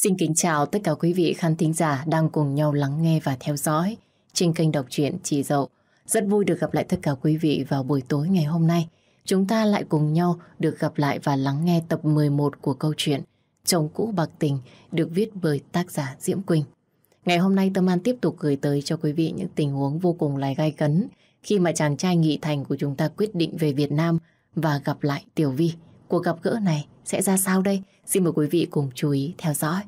Xin kính chào tất cả quý vị khán thính giả đang cùng nhau lắng nghe và theo dõi trên kênh đọc truyện Chị Dậu. Rất vui được gặp lại tất cả quý vị vào buổi tối ngày hôm nay. Chúng ta lại cùng nhau được gặp lại và lắng nghe tập 11 của câu chuyện Chồng cũ bạc tình được viết bởi tác giả Diễm Quỳnh. Ngày hôm nay Tâm An tiếp tục gửi tới cho quý vị những tình huống vô cùng lại gai cấn khi mà chàng trai Nghị Thành của chúng ta quyết định về Việt Nam và gặp lại Tiểu Vi. Cuộc gặp gỡ này sẽ ra sao đây? Xin mời quý vị cùng chú ý theo dõi.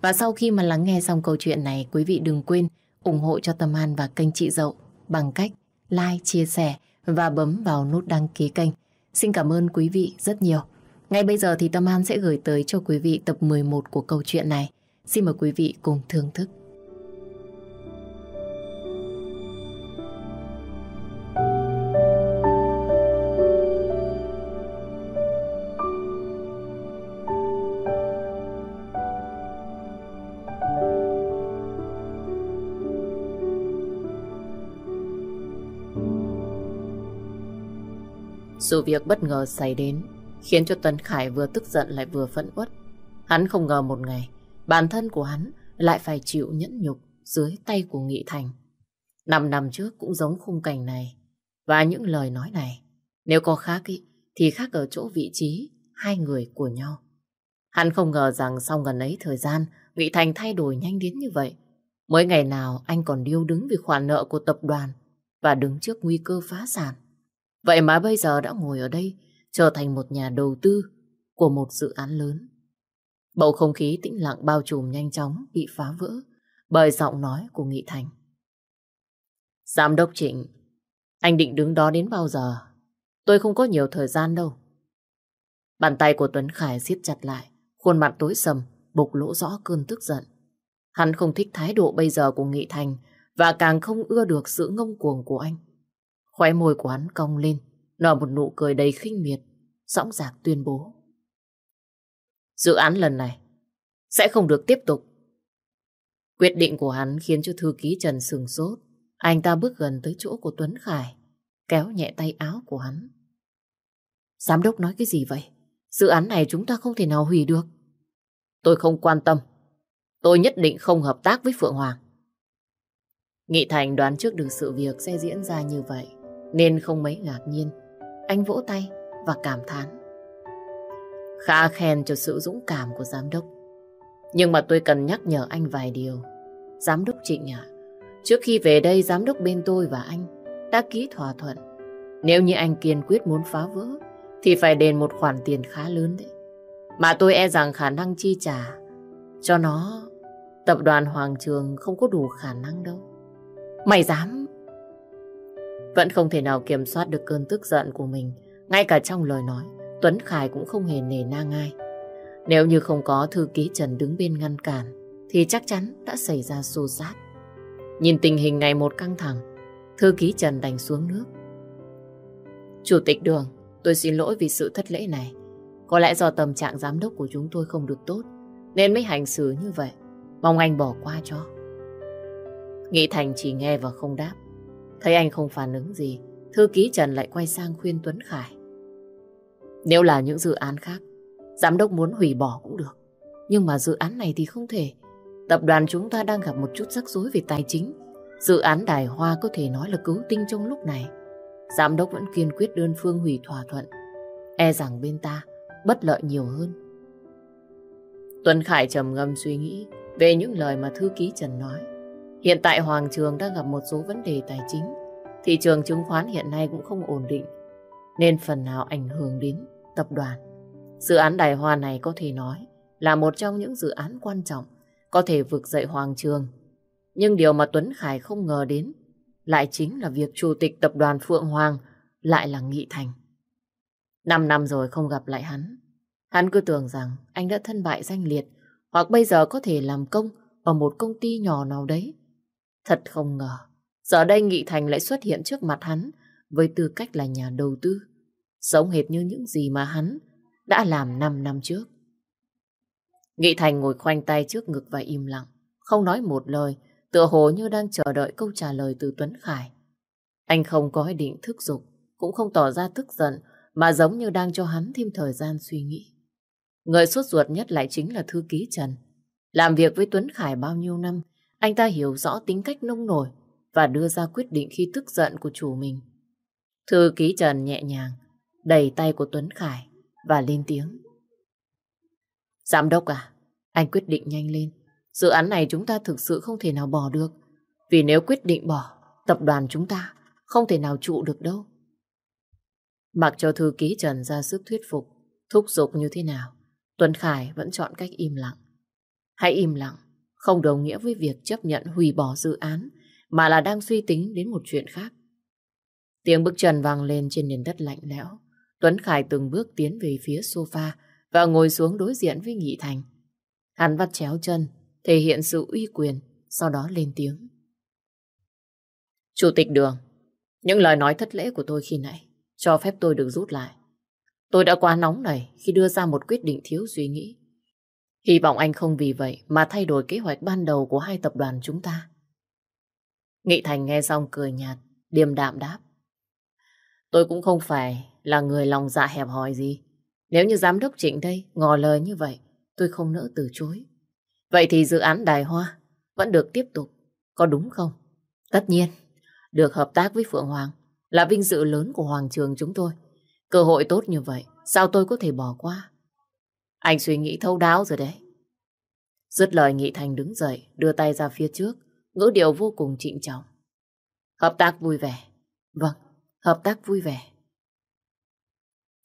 Và sau khi mà lắng nghe xong câu chuyện này, quý vị đừng quên ủng hộ cho Tâm An và kênh Chị Dậu bằng cách like, chia sẻ và bấm vào nút đăng ký kênh. Xin cảm ơn quý vị rất nhiều. Ngay bây giờ thì Tâm An sẽ gửi tới cho quý vị tập 11 của câu chuyện này. Xin mời quý vị cùng thưởng thức. Sự việc bất ngờ xảy đến khiến cho Tuấn Khải vừa tức giận lại vừa phẫn uất. Hắn không ngờ một ngày bản thân của hắn lại phải chịu nhẫn nhục dưới tay của Nghị Thành. Năm năm trước cũng giống khung cảnh này và những lời nói này. Nếu có khác ý, thì khác ở chỗ vị trí hai người của nhau. Hắn không ngờ rằng sau gần ấy thời gian Nghị Thành thay đổi nhanh đến như vậy. Mới ngày nào anh còn điêu đứng vì khoản nợ của tập đoàn và đứng trước nguy cơ phá sản. Vậy mà bây giờ đã ngồi ở đây trở thành một nhà đầu tư của một dự án lớn. Bầu không khí tĩnh lặng bao trùm nhanh chóng bị phá vỡ bởi giọng nói của Nghị Thành. Giám đốc Trịnh, anh định đứng đó đến bao giờ? Tôi không có nhiều thời gian đâu. Bàn tay của Tuấn Khải siết chặt lại, khuôn mặt tối sầm, bộc lỗ rõ cơn tức giận. Hắn không thích thái độ bây giờ của Nghị Thành và càng không ưa được sự ngông cuồng của anh. Khóe môi của hắn cong lên, nở một nụ cười đầy khinh miệt, dõng dạc tuyên bố. Dự án lần này sẽ không được tiếp tục. Quyết định của hắn khiến cho thư ký Trần sừng sốt. Anh ta bước gần tới chỗ của Tuấn Khải, kéo nhẹ tay áo của hắn. Giám đốc nói cái gì vậy? Dự án này chúng ta không thể nào hủy được. Tôi không quan tâm. Tôi nhất định không hợp tác với Phượng Hoàng. Nghị Thành đoán trước được sự việc sẽ diễn ra như vậy nên không mấy ngạc nhiên. Anh vỗ tay và cảm thán. Khá khen cho sự dũng cảm của giám đốc. Nhưng mà tôi cần nhắc nhở anh vài điều. Giám đốc Trịnh ạ, trước khi về đây giám đốc bên tôi và anh đã ký thỏa thuận. Nếu như anh kiên quyết muốn phá vỡ, thì phải đền một khoản tiền khá lớn đấy. Mà tôi e rằng khả năng chi trả cho nó tập đoàn Hoàng Trường không có đủ khả năng đâu. Mày dám vẫn không thể nào kiểm soát được cơn tức giận của mình. Ngay cả trong lời nói, Tuấn Khải cũng không hề nề nang ai. Nếu như không có thư ký Trần đứng bên ngăn cản, thì chắc chắn đã xảy ra xô xát. Nhìn tình hình ngày một căng thẳng, thư ký Trần đành xuống nước. Chủ tịch đường, tôi xin lỗi vì sự thất lễ này. Có lẽ do tâm trạng giám đốc của chúng tôi không được tốt, nên mới hành xử như vậy. Mong anh bỏ qua cho. Nghị Thành chỉ nghe và không đáp. Thấy anh không phản ứng gì, thư ký Trần lại quay sang khuyên Tuấn Khải. Nếu là những dự án khác, giám đốc muốn hủy bỏ cũng được. Nhưng mà dự án này thì không thể. Tập đoàn chúng ta đang gặp một chút rắc rối về tài chính. Dự án Đài Hoa có thể nói là cứu tinh trong lúc này. Giám đốc vẫn kiên quyết đơn phương hủy thỏa thuận. E rằng bên ta bất lợi nhiều hơn. Tuấn Khải trầm ngâm suy nghĩ về những lời mà thư ký Trần nói. Hiện tại Hoàng Trường đang gặp một số vấn đề tài chính. Thị trường chứng khoán hiện nay cũng không ổn định, nên phần nào ảnh hưởng đến tập đoàn. Dự án Đài Hoa này có thể nói là một trong những dự án quan trọng có thể vực dậy Hoàng Trường. Nhưng điều mà Tuấn Khải không ngờ đến lại chính là việc chủ tịch tập đoàn Phượng Hoàng lại là Nghị Thành. Năm năm rồi không gặp lại hắn. Hắn cứ tưởng rằng anh đã thân bại danh liệt hoặc bây giờ có thể làm công ở một công ty nhỏ nào đấy Thật không ngờ, giờ đây Nghị Thành lại xuất hiện trước mặt hắn với tư cách là nhà đầu tư, giống hệt như những gì mà hắn đã làm 5 năm trước. Nghị Thành ngồi khoanh tay trước ngực và im lặng, không nói một lời, tựa hồ như đang chờ đợi câu trả lời từ Tuấn Khải. Anh không có ý định thức dục cũng không tỏ ra tức giận, mà giống như đang cho hắn thêm thời gian suy nghĩ. Người suốt ruột nhất lại chính là thư ký Trần. Làm việc với Tuấn Khải bao nhiêu năm, anh ta hiểu rõ tính cách nông nổi và đưa ra quyết định khi tức giận của chủ mình. Thư ký Trần nhẹ nhàng đẩy tay của Tuấn Khải và lên tiếng. Giám đốc à, anh quyết định nhanh lên. Dự án này chúng ta thực sự không thể nào bỏ được. Vì nếu quyết định bỏ, tập đoàn chúng ta không thể nào trụ được đâu. Mặc cho thư ký Trần ra sức thuyết phục, thúc giục như thế nào, Tuấn Khải vẫn chọn cách im lặng. Hãy im lặng, không đồng nghĩa với việc chấp nhận hủy bỏ dự án, mà là đang suy tính đến một chuyện khác. Tiếng bước chân vang lên trên nền đất lạnh lẽo. Tuấn Khải từng bước tiến về phía sofa và ngồi xuống đối diện với Nghị Thành. Hắn vắt chéo chân, thể hiện sự uy quyền, sau đó lên tiếng. Chủ tịch Đường, những lời nói thất lễ của tôi khi nãy, cho phép tôi được rút lại. Tôi đã quá nóng này khi đưa ra một quyết định thiếu suy nghĩ. Hy vọng anh không vì vậy mà thay đổi kế hoạch ban đầu của hai tập đoàn chúng ta. Nghị Thành nghe xong cười nhạt, điềm đạm đáp. Tôi cũng không phải là người lòng dạ hẹp hòi gì. Nếu như giám đốc Trịnh đây ngỏ lời như vậy, tôi không nỡ từ chối. Vậy thì dự án Đài Hoa vẫn được tiếp tục, có đúng không? Tất nhiên, được hợp tác với Phượng Hoàng là vinh dự lớn của Hoàng trường chúng tôi. Cơ hội tốt như vậy, sao tôi có thể bỏ qua? Anh suy nghĩ thấu đáo rồi đấy. Dứt lời Nghị Thành đứng dậy, đưa tay ra phía trước, ngữ điệu vô cùng trịnh trọng. Hợp tác vui vẻ. Vâng, hợp tác vui vẻ.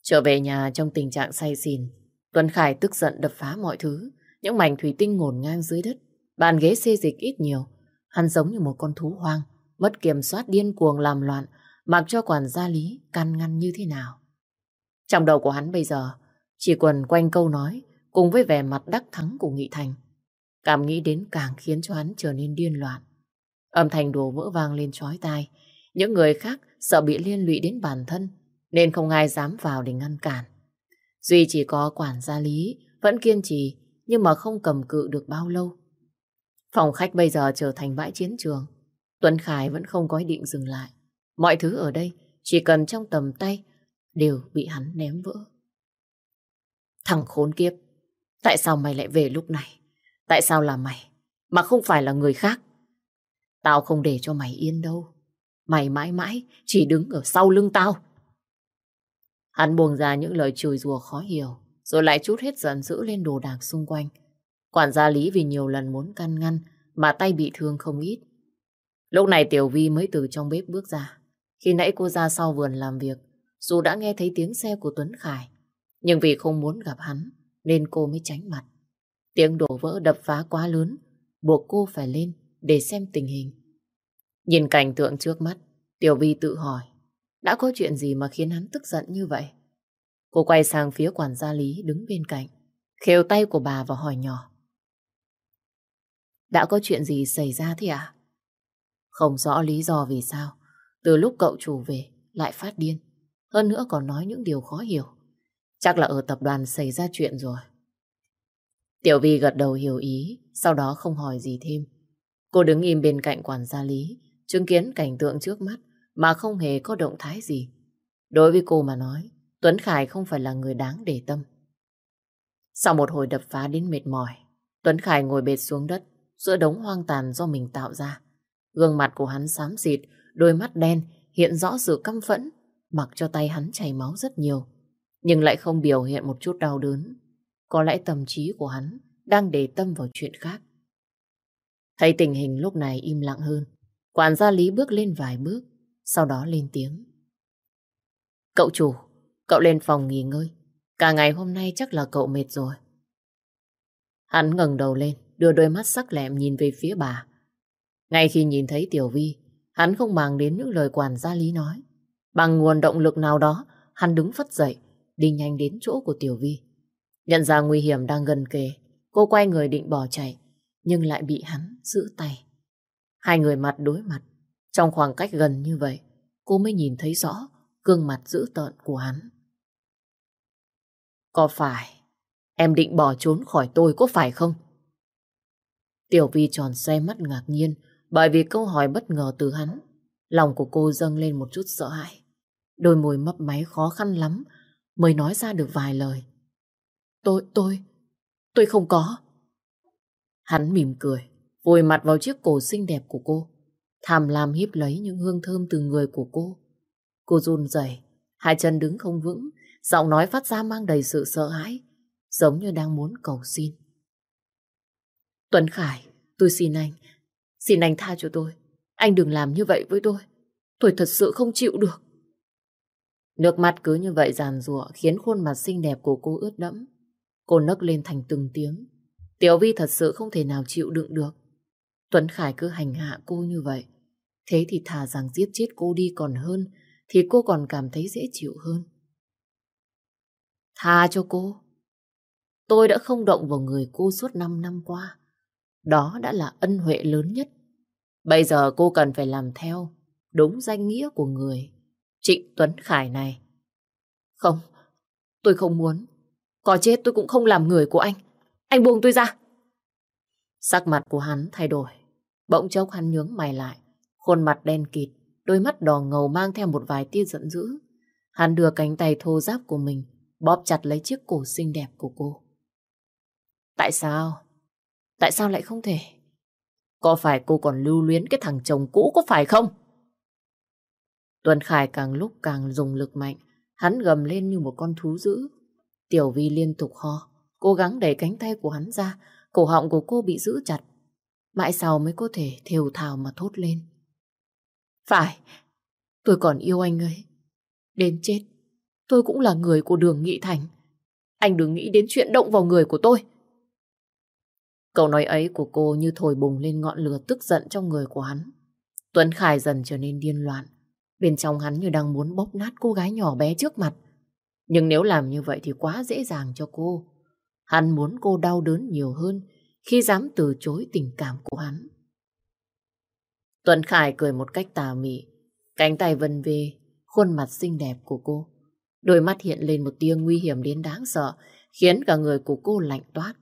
Trở về nhà trong tình trạng say xỉn, Tuấn Khải tức giận đập phá mọi thứ, những mảnh thủy tinh ngổn ngang dưới đất, bàn ghế xê dịch ít nhiều. Hắn giống như một con thú hoang, mất kiểm soát điên cuồng làm loạn, mặc cho quản gia lý can ngăn như thế nào. Trong đầu của hắn bây giờ, chỉ quần quanh câu nói, cùng với vẻ mặt đắc thắng của Nghị Thành. Cảm nghĩ đến càng khiến cho hắn trở nên điên loạn. Âm thanh đổ vỡ vang lên chói tai. Những người khác sợ bị liên lụy đến bản thân, nên không ai dám vào để ngăn cản. Duy chỉ có quản gia Lý vẫn kiên trì, nhưng mà không cầm cự được bao lâu. Phòng khách bây giờ trở thành bãi chiến trường. Tuấn Khải vẫn không có ý định dừng lại. Mọi thứ ở đây chỉ cần trong tầm tay đều bị hắn ném vỡ. Thằng khốn kiếp, tại sao mày lại về lúc này? Tại sao là mày, mà không phải là người khác? Tao không để cho mày yên đâu. Mày mãi mãi chỉ đứng ở sau lưng tao. Hắn buông ra những lời chửi rủa khó hiểu, rồi lại chút hết giận dữ lên đồ đạc xung quanh. Quản gia Lý vì nhiều lần muốn can ngăn, mà tay bị thương không ít. Lúc này Tiểu Vi mới từ trong bếp bước ra. Khi nãy cô ra sau vườn làm việc, dù đã nghe thấy tiếng xe của Tuấn Khải, nhưng vì không muốn gặp hắn, nên cô mới tránh mặt. Tiếng đổ vỡ đập phá quá lớn, buộc cô phải lên để xem tình hình. Nhìn cảnh tượng trước mắt, Tiểu Vi tự hỏi, đã có chuyện gì mà khiến hắn tức giận như vậy? Cô quay sang phía quản gia Lý đứng bên cạnh, khều tay của bà và hỏi nhỏ. Đã có chuyện gì xảy ra thế à? Không rõ lý do vì sao, từ lúc cậu chủ về lại phát điên, hơn nữa còn nói những điều khó hiểu. Chắc là ở tập đoàn xảy ra chuyện rồi. Tiểu Vi gật đầu hiểu ý, sau đó không hỏi gì thêm. Cô đứng im bên cạnh quản gia Lý, chứng kiến cảnh tượng trước mắt mà không hề có động thái gì. Đối với cô mà nói, Tuấn Khải không phải là người đáng để tâm. Sau một hồi đập phá đến mệt mỏi, Tuấn Khải ngồi bệt xuống đất giữa đống hoang tàn do mình tạo ra. Gương mặt của hắn xám xịt, đôi mắt đen hiện rõ sự căm phẫn, mặc cho tay hắn chảy máu rất nhiều, nhưng lại không biểu hiện một chút đau đớn. Có lẽ tâm trí của hắn đang để tâm vào chuyện khác. Thấy tình hình lúc này im lặng hơn, quản gia Lý bước lên vài bước, sau đó lên tiếng. Cậu chủ, cậu lên phòng nghỉ ngơi. Cả ngày hôm nay chắc là cậu mệt rồi. Hắn ngẩng đầu lên, đưa đôi mắt sắc lẹm nhìn về phía bà. Ngay khi nhìn thấy Tiểu Vi, hắn không màng đến những lời quản gia Lý nói. Bằng nguồn động lực nào đó, hắn đứng phất dậy, đi nhanh đến chỗ của Tiểu Vi. Nhận ra nguy hiểm đang gần kề, cô quay người định bỏ chạy, nhưng lại bị hắn giữ tay. Hai người mặt đối mặt, trong khoảng cách gần như vậy, cô mới nhìn thấy rõ gương mặt dữ tợn của hắn. Có phải em định bỏ trốn khỏi tôi có phải không? Tiểu Vi tròn xe mắt ngạc nhiên bởi vì câu hỏi bất ngờ từ hắn. Lòng của cô dâng lên một chút sợ hãi. Đôi môi mấp máy khó khăn lắm mới nói ra được vài lời. Tôi, tôi, tôi không có. Hắn mỉm cười, vùi mặt vào chiếc cổ xinh đẹp của cô. Tham lam hiếp lấy những hương thơm từ người của cô. Cô run rẩy, hai chân đứng không vững, giọng nói phát ra mang đầy sự sợ hãi, giống như đang muốn cầu xin. Tuấn Khải, tôi xin anh, xin anh tha cho tôi. Anh đừng làm như vậy với tôi. Tôi thật sự không chịu được. Nước mắt cứ như vậy giàn rụa khiến khuôn mặt xinh đẹp của cô ướt đẫm. Cô nấc lên thành từng tiếng. Tiểu Vi thật sự không thể nào chịu đựng được. Tuấn Khải cứ hành hạ cô như vậy. Thế thì thà rằng giết chết cô đi còn hơn, thì cô còn cảm thấy dễ chịu hơn. Tha cho cô. Tôi đã không động vào người cô suốt 5 năm qua. Đó đã là ân huệ lớn nhất. Bây giờ cô cần phải làm theo đúng danh nghĩa của người Trịnh Tuấn Khải này. Không, tôi không muốn. Có chết tôi cũng không làm người của anh. Anh buông tôi ra. Sắc mặt của hắn thay đổi. Bỗng chốc hắn nhướng mày lại. Khuôn mặt đen kịt, đôi mắt đỏ ngầu mang theo một vài tia giận dữ. Hắn đưa cánh tay thô giáp của mình, bóp chặt lấy chiếc cổ xinh đẹp của cô. Tại sao? Tại sao lại không thể? Có phải cô còn lưu luyến cái thằng chồng cũ có phải không? Tuấn Khải càng lúc càng dùng lực mạnh, hắn gầm lên như một con thú dữ. Tiểu Vi liên tục ho, cố gắng đẩy cánh tay của hắn ra, cổ họng của cô bị giữ chặt. Mãi sau mới có thể thều thào mà thốt lên. Phải, tôi còn yêu anh ấy. Đến chết, tôi cũng là người của đường Nghị Thành. Anh đừng nghĩ đến chuyện động vào người của tôi. Câu nói ấy của cô như thổi bùng lên ngọn lửa tức giận trong người của hắn. Tuấn Khải dần trở nên điên loạn. Bên trong hắn như đang muốn bóp nát cô gái nhỏ bé trước mặt. Nhưng nếu làm như vậy thì quá dễ dàng cho cô. Hắn muốn cô đau đớn nhiều hơn khi dám từ chối tình cảm của hắn. Tuấn Khải cười một cách tà mị, cánh tay vân về, khuôn mặt xinh đẹp của cô. Đôi mắt hiện lên một tia nguy hiểm đến đáng sợ, khiến cả người của cô lạnh toát.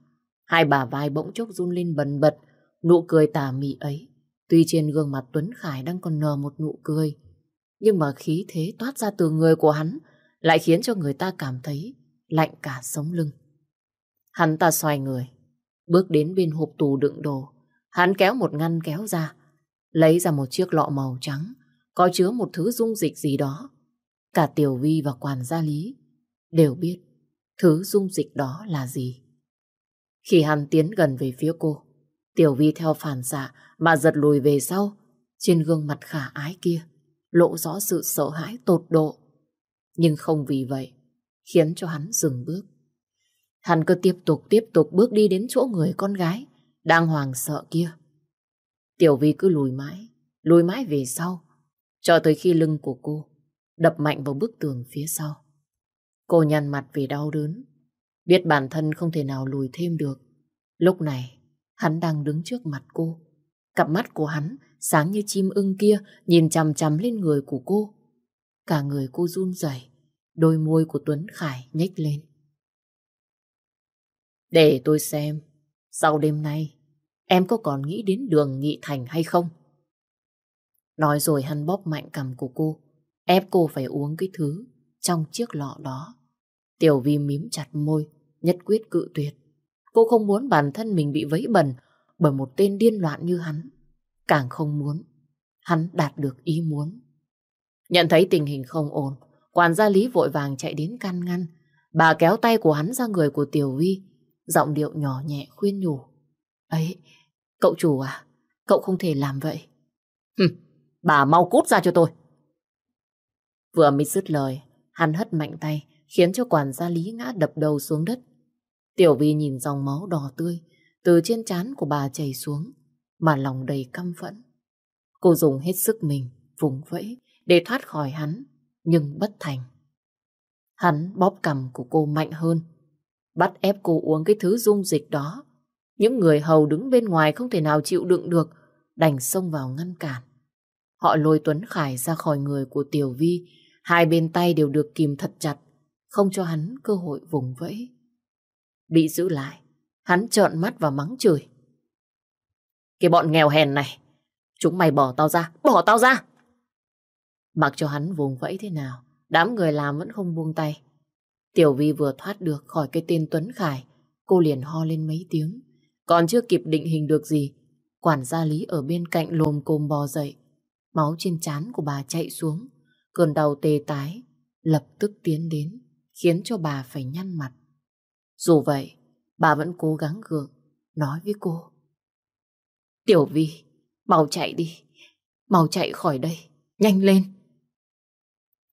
Hai bà vai bỗng chốc run lên bần bật, nụ cười tà mị ấy. Tuy trên gương mặt Tuấn Khải đang còn nở một nụ cười, nhưng mà khí thế toát ra từ người của hắn lại khiến cho người ta cảm thấy lạnh cả sống lưng. Hắn ta xoay người, bước đến bên hộp tù đựng đồ. Hắn kéo một ngăn kéo ra, lấy ra một chiếc lọ màu trắng, có chứa một thứ dung dịch gì đó. Cả Tiểu Vi và quản gia Lý đều biết thứ dung dịch đó là gì. Khi hắn tiến gần về phía cô, Tiểu Vi theo phản xạ mà giật lùi về sau, trên gương mặt khả ái kia lộ rõ sự sợ hãi tột độ. Nhưng không vì vậy, khiến cho hắn dừng bước. Hắn cứ tiếp tục tiếp tục bước đi đến chỗ người con gái đang hoàng sợ kia. Tiểu Vi cứ lùi mãi, lùi mãi về sau, cho tới khi lưng của cô đập mạnh vào bức tường phía sau. Cô nhăn mặt vì đau đớn, biết bản thân không thể nào lùi thêm được. Lúc này, hắn đang đứng trước mặt cô. Cặp mắt của hắn sáng như chim ưng kia nhìn chằm chằm lên người của cô. Cả người cô run rẩy, đôi môi của Tuấn Khải nhếch lên. Để tôi xem, sau đêm nay, em có còn nghĩ đến đường Nghị Thành hay không? Nói rồi hắn bóp mạnh cầm của cô, ép cô phải uống cái thứ trong chiếc lọ đó. Tiểu Vi mím chặt môi, nhất quyết cự tuyệt. Cô không muốn bản thân mình bị vấy bẩn bởi một tên điên loạn như hắn. Càng không muốn, hắn đạt được ý muốn. Nhận thấy tình hình không ổn, quản gia Lý vội vàng chạy đến can ngăn. Bà kéo tay của hắn ra người của Tiểu Vi, giọng điệu nhỏ nhẹ khuyên nhủ. Ấy, cậu chủ à, cậu không thể làm vậy. Hừ, bà mau cút ra cho tôi. Vừa mới dứt lời, hắn hất mạnh tay, khiến cho quản gia Lý ngã đập đầu xuống đất. Tiểu Vi nhìn dòng máu đỏ tươi từ trên trán của bà chảy xuống, mà lòng đầy căm phẫn. Cô dùng hết sức mình, vùng vẫy để thoát khỏi hắn, nhưng bất thành. Hắn bóp cầm của cô mạnh hơn, bắt ép cô uống cái thứ dung dịch đó. Những người hầu đứng bên ngoài không thể nào chịu đựng được, đành xông vào ngăn cản. Họ lôi Tuấn Khải ra khỏi người của Tiểu Vi, hai bên tay đều được kìm thật chặt, không cho hắn cơ hội vùng vẫy. Bị giữ lại, hắn trợn mắt và mắng chửi. Cái bọn nghèo hèn này, chúng mày bỏ tao ra, bỏ tao ra. Mặc cho hắn vùng vẫy thế nào, đám người làm vẫn không buông tay. Tiểu Vi vừa thoát được khỏi cái tên Tuấn Khải, cô liền ho lên mấy tiếng. Còn chưa kịp định hình được gì, quản gia Lý ở bên cạnh lồm cồm bò dậy. Máu trên trán của bà chạy xuống, cơn đau tê tái, lập tức tiến đến, khiến cho bà phải nhăn mặt. Dù vậy, bà vẫn cố gắng gượng, nói với cô. Tiểu Vi, mau chạy đi, mau chạy khỏi đây, nhanh lên.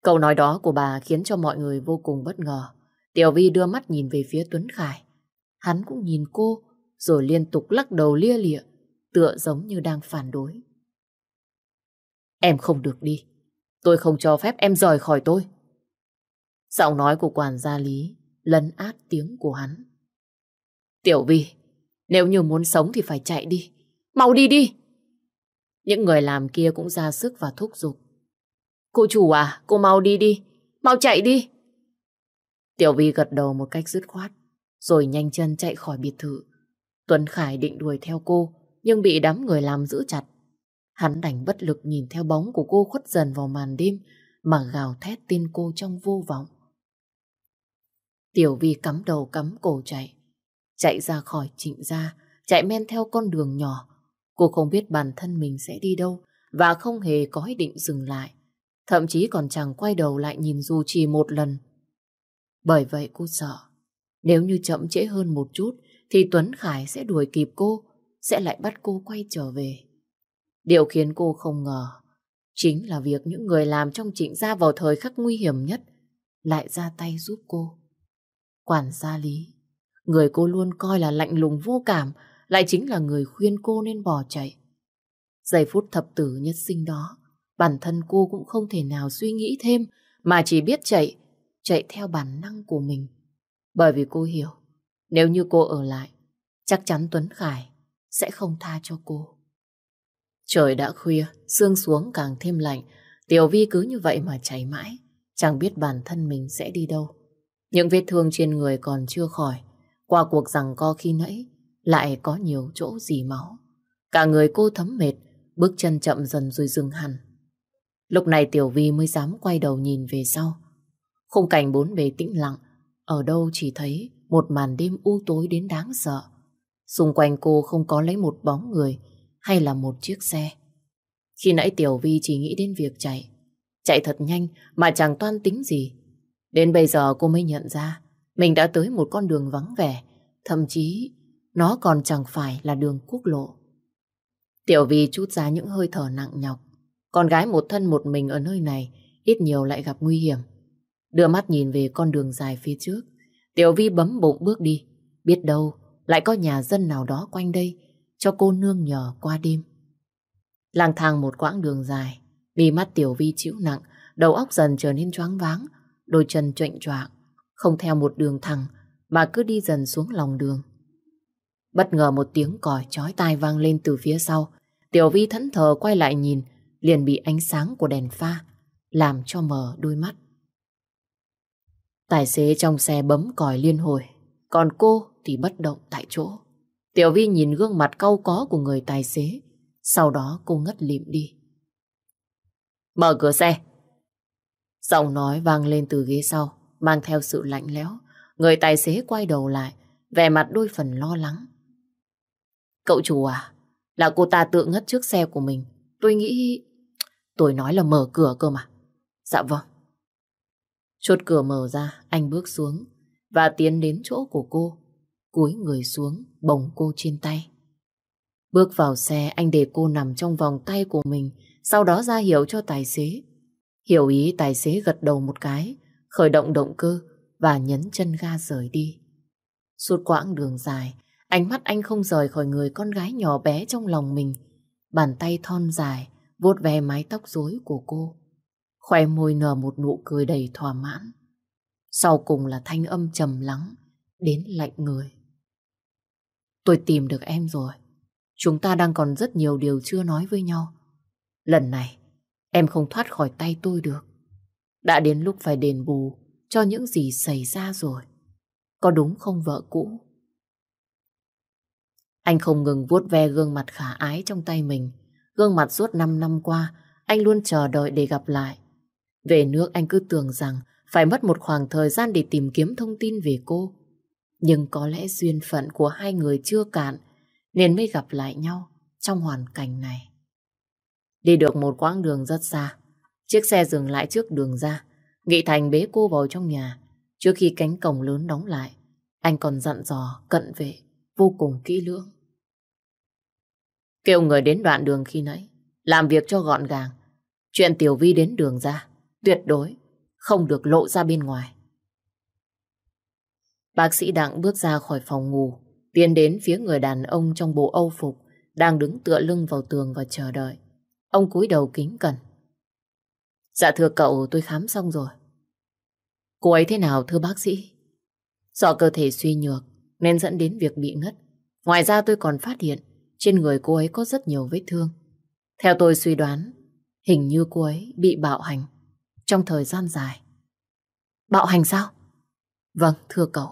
Câu nói đó của bà khiến cho mọi người vô cùng bất ngờ. Tiểu Vi đưa mắt nhìn về phía Tuấn Khải. Hắn cũng nhìn cô, rồi liên tục lắc đầu lia lịa, tựa giống như đang phản đối. Em không được đi. Tôi không cho phép em rời khỏi tôi. Giọng nói của quản gia Lý lấn át tiếng của hắn. Tiểu Vi, nếu như muốn sống thì phải chạy đi. Mau đi đi! Những người làm kia cũng ra sức và thúc giục. Cô chủ à, cô mau đi đi, mau chạy đi. Tiểu Vi gật đầu một cách dứt khoát, rồi nhanh chân chạy khỏi biệt thự. Tuấn Khải định đuổi theo cô, nhưng bị đám người làm giữ chặt. Hắn đành bất lực nhìn theo bóng của cô khuất dần vào màn đêm mà gào thét tên cô trong vô vọng. Tiểu Vi cắm đầu cắm cổ chạy, chạy ra khỏi trịnh gia, chạy men theo con đường nhỏ. Cô không biết bản thân mình sẽ đi đâu và không hề có ý định dừng lại. Thậm chí còn chẳng quay đầu lại nhìn dù chỉ một lần. Bởi vậy cô sợ, nếu như chậm trễ hơn một chút thì Tuấn Khải sẽ đuổi kịp cô, sẽ lại bắt cô quay trở về. Điều khiến cô không ngờ chính là việc những người làm trong trịnh gia vào thời khắc nguy hiểm nhất lại ra tay giúp cô. Quản gia Lý, người cô luôn coi là lạnh lùng vô cảm, lại chính là người khuyên cô nên bỏ chạy. Giây phút thập tử nhất sinh đó, bản thân cô cũng không thể nào suy nghĩ thêm, mà chỉ biết chạy, chạy theo bản năng của mình. Bởi vì cô hiểu, nếu như cô ở lại, chắc chắn Tuấn Khải sẽ không tha cho cô. Trời đã khuya, sương xuống càng thêm lạnh, Tiểu Vi cứ như vậy mà chạy mãi, chẳng biết bản thân mình sẽ đi đâu. Những vết thương trên người còn chưa khỏi, qua cuộc rằng co khi nãy, lại có nhiều chỗ dì máu. Cả người cô thấm mệt, bước chân chậm dần rồi dừng hẳn. Lúc này Tiểu Vi mới dám quay đầu nhìn về sau. Khung cảnh bốn bề tĩnh lặng, ở đâu chỉ thấy một màn đêm u tối đến đáng sợ. Xung quanh cô không có lấy một bóng người hay là một chiếc xe. Khi nãy Tiểu Vi chỉ nghĩ đến việc chạy. Chạy thật nhanh mà chẳng toan tính gì. Đến bây giờ cô mới nhận ra mình đã tới một con đường vắng vẻ. Thậm chí nó còn chẳng phải là đường quốc lộ. Tiểu Vi chút ra những hơi thở nặng nhọc. Con gái một thân một mình ở nơi này ít nhiều lại gặp nguy hiểm. Đưa mắt nhìn về con đường dài phía trước. Tiểu Vi bấm bụng bước đi. Biết đâu lại có nhà dân nào đó quanh đây cho cô nương nhờ qua đêm. Lang thang một quãng đường dài, mi mắt Tiểu Vi chịu nặng, đầu óc dần trở nên choáng váng, đôi chân choạng choạng, không theo một đường thẳng mà cứ đi dần xuống lòng đường. Bất ngờ một tiếng còi chói tai vang lên từ phía sau, Tiểu Vi thẫn thờ quay lại nhìn, liền bị ánh sáng của đèn pha làm cho mờ đôi mắt. Tài xế trong xe bấm còi liên hồi, còn cô thì bất động tại chỗ. Tiểu Vi nhìn gương mặt cau có của người tài xế, sau đó cô ngất lịm đi. Mở cửa xe. Giọng nói vang lên từ ghế sau, mang theo sự lạnh lẽo. Người tài xế quay đầu lại, vẻ mặt đôi phần lo lắng. Cậu chủ à, là cô ta tự ngất trước xe của mình. Tôi nghĩ... Tôi nói là mở cửa cơ mà. Dạ vâng. Chốt cửa mở ra, anh bước xuống và tiến đến chỗ của cô cúi người xuống, bồng cô trên tay. Bước vào xe, anh để cô nằm trong vòng tay của mình, sau đó ra hiệu cho tài xế. Hiểu ý tài xế gật đầu một cái, khởi động động cơ và nhấn chân ga rời đi. Suốt quãng đường dài, ánh mắt anh không rời khỏi người con gái nhỏ bé trong lòng mình. Bàn tay thon dài, vuốt ve mái tóc rối của cô. Khoe môi nở một nụ cười đầy thỏa mãn. Sau cùng là thanh âm trầm lắng, đến lạnh người. Tôi tìm được em rồi. Chúng ta đang còn rất nhiều điều chưa nói với nhau. Lần này, em không thoát khỏi tay tôi được. Đã đến lúc phải đền bù cho những gì xảy ra rồi. Có đúng không vợ cũ? Anh không ngừng vuốt ve gương mặt khả ái trong tay mình. Gương mặt suốt 5 năm qua, anh luôn chờ đợi để gặp lại. Về nước anh cứ tưởng rằng phải mất một khoảng thời gian để tìm kiếm thông tin về cô. Nhưng có lẽ duyên phận của hai người chưa cạn, nên mới gặp lại nhau trong hoàn cảnh này. Đi được một quãng đường rất xa, chiếc xe dừng lại trước đường ra. Nghị Thành bế cô vào trong nhà. Trước khi cánh cổng lớn đóng lại, anh còn dặn dò cận vệ vô cùng kỹ lưỡng. Kêu người đến đoạn đường khi nãy, làm việc cho gọn gàng. Chuyện Tiểu Vi đến đường ra, tuyệt đối không được lộ ra bên ngoài. Bác sĩ Đặng bước ra khỏi phòng ngủ, tiến đến phía người đàn ông trong bộ âu phục, đang đứng tựa lưng vào tường và chờ đợi. Ông cúi đầu kính cẩn. Dạ thưa cậu, tôi khám xong rồi. Cô ấy thế nào thưa bác sĩ? Do cơ thể suy nhược nên dẫn đến việc bị ngất. Ngoài ra tôi còn phát hiện trên người cô ấy có rất nhiều vết thương. Theo tôi suy đoán, hình như cô ấy bị bạo hành trong thời gian dài. Bạo hành sao? Vâng, thưa cậu.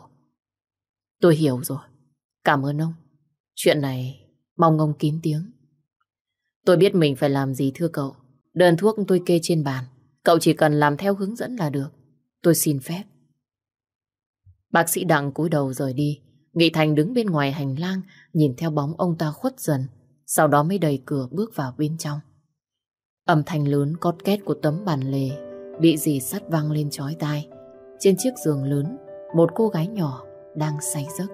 Tôi hiểu rồi. Cảm ơn ông. Chuyện này mong ông kín tiếng. Tôi biết mình phải làm gì thưa cậu. Đơn thuốc tôi kê trên bàn. Cậu chỉ cần làm theo hướng dẫn là được. Tôi xin phép. Bác sĩ Đặng cúi đầu rời đi. Nghị Thành đứng bên ngoài hành lang nhìn theo bóng ông ta khuất dần. Sau đó mới đẩy cửa bước vào bên trong. Âm thanh lớn cót két của tấm bàn lề bị dì sắt vang lên chói tai. Trên chiếc giường lớn, một cô gái nhỏ đang say giấc.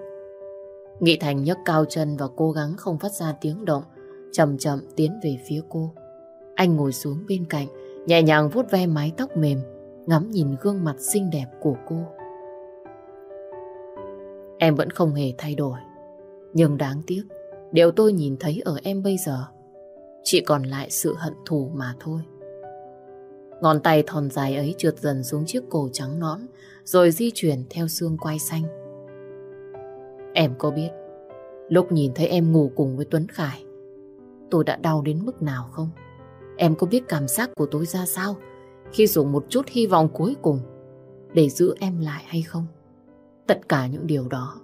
Nghị Thành nhấc cao chân và cố gắng không phát ra tiếng động, chậm chậm tiến về phía cô. Anh ngồi xuống bên cạnh, nhẹ nhàng vuốt ve mái tóc mềm, ngắm nhìn gương mặt xinh đẹp của cô. Em vẫn không hề thay đổi, nhưng đáng tiếc, điều tôi nhìn thấy ở em bây giờ chỉ còn lại sự hận thù mà thôi. Ngón tay thon dài ấy trượt dần xuống chiếc cổ trắng nõn, rồi di chuyển theo xương quai xanh. Em có biết, lúc nhìn thấy em ngủ cùng với Tuấn Khải, tôi đã đau đến mức nào không? Em có biết cảm giác của tôi ra sao khi dùng một chút hy vọng cuối cùng để giữ em lại hay không? Tất cả những điều đó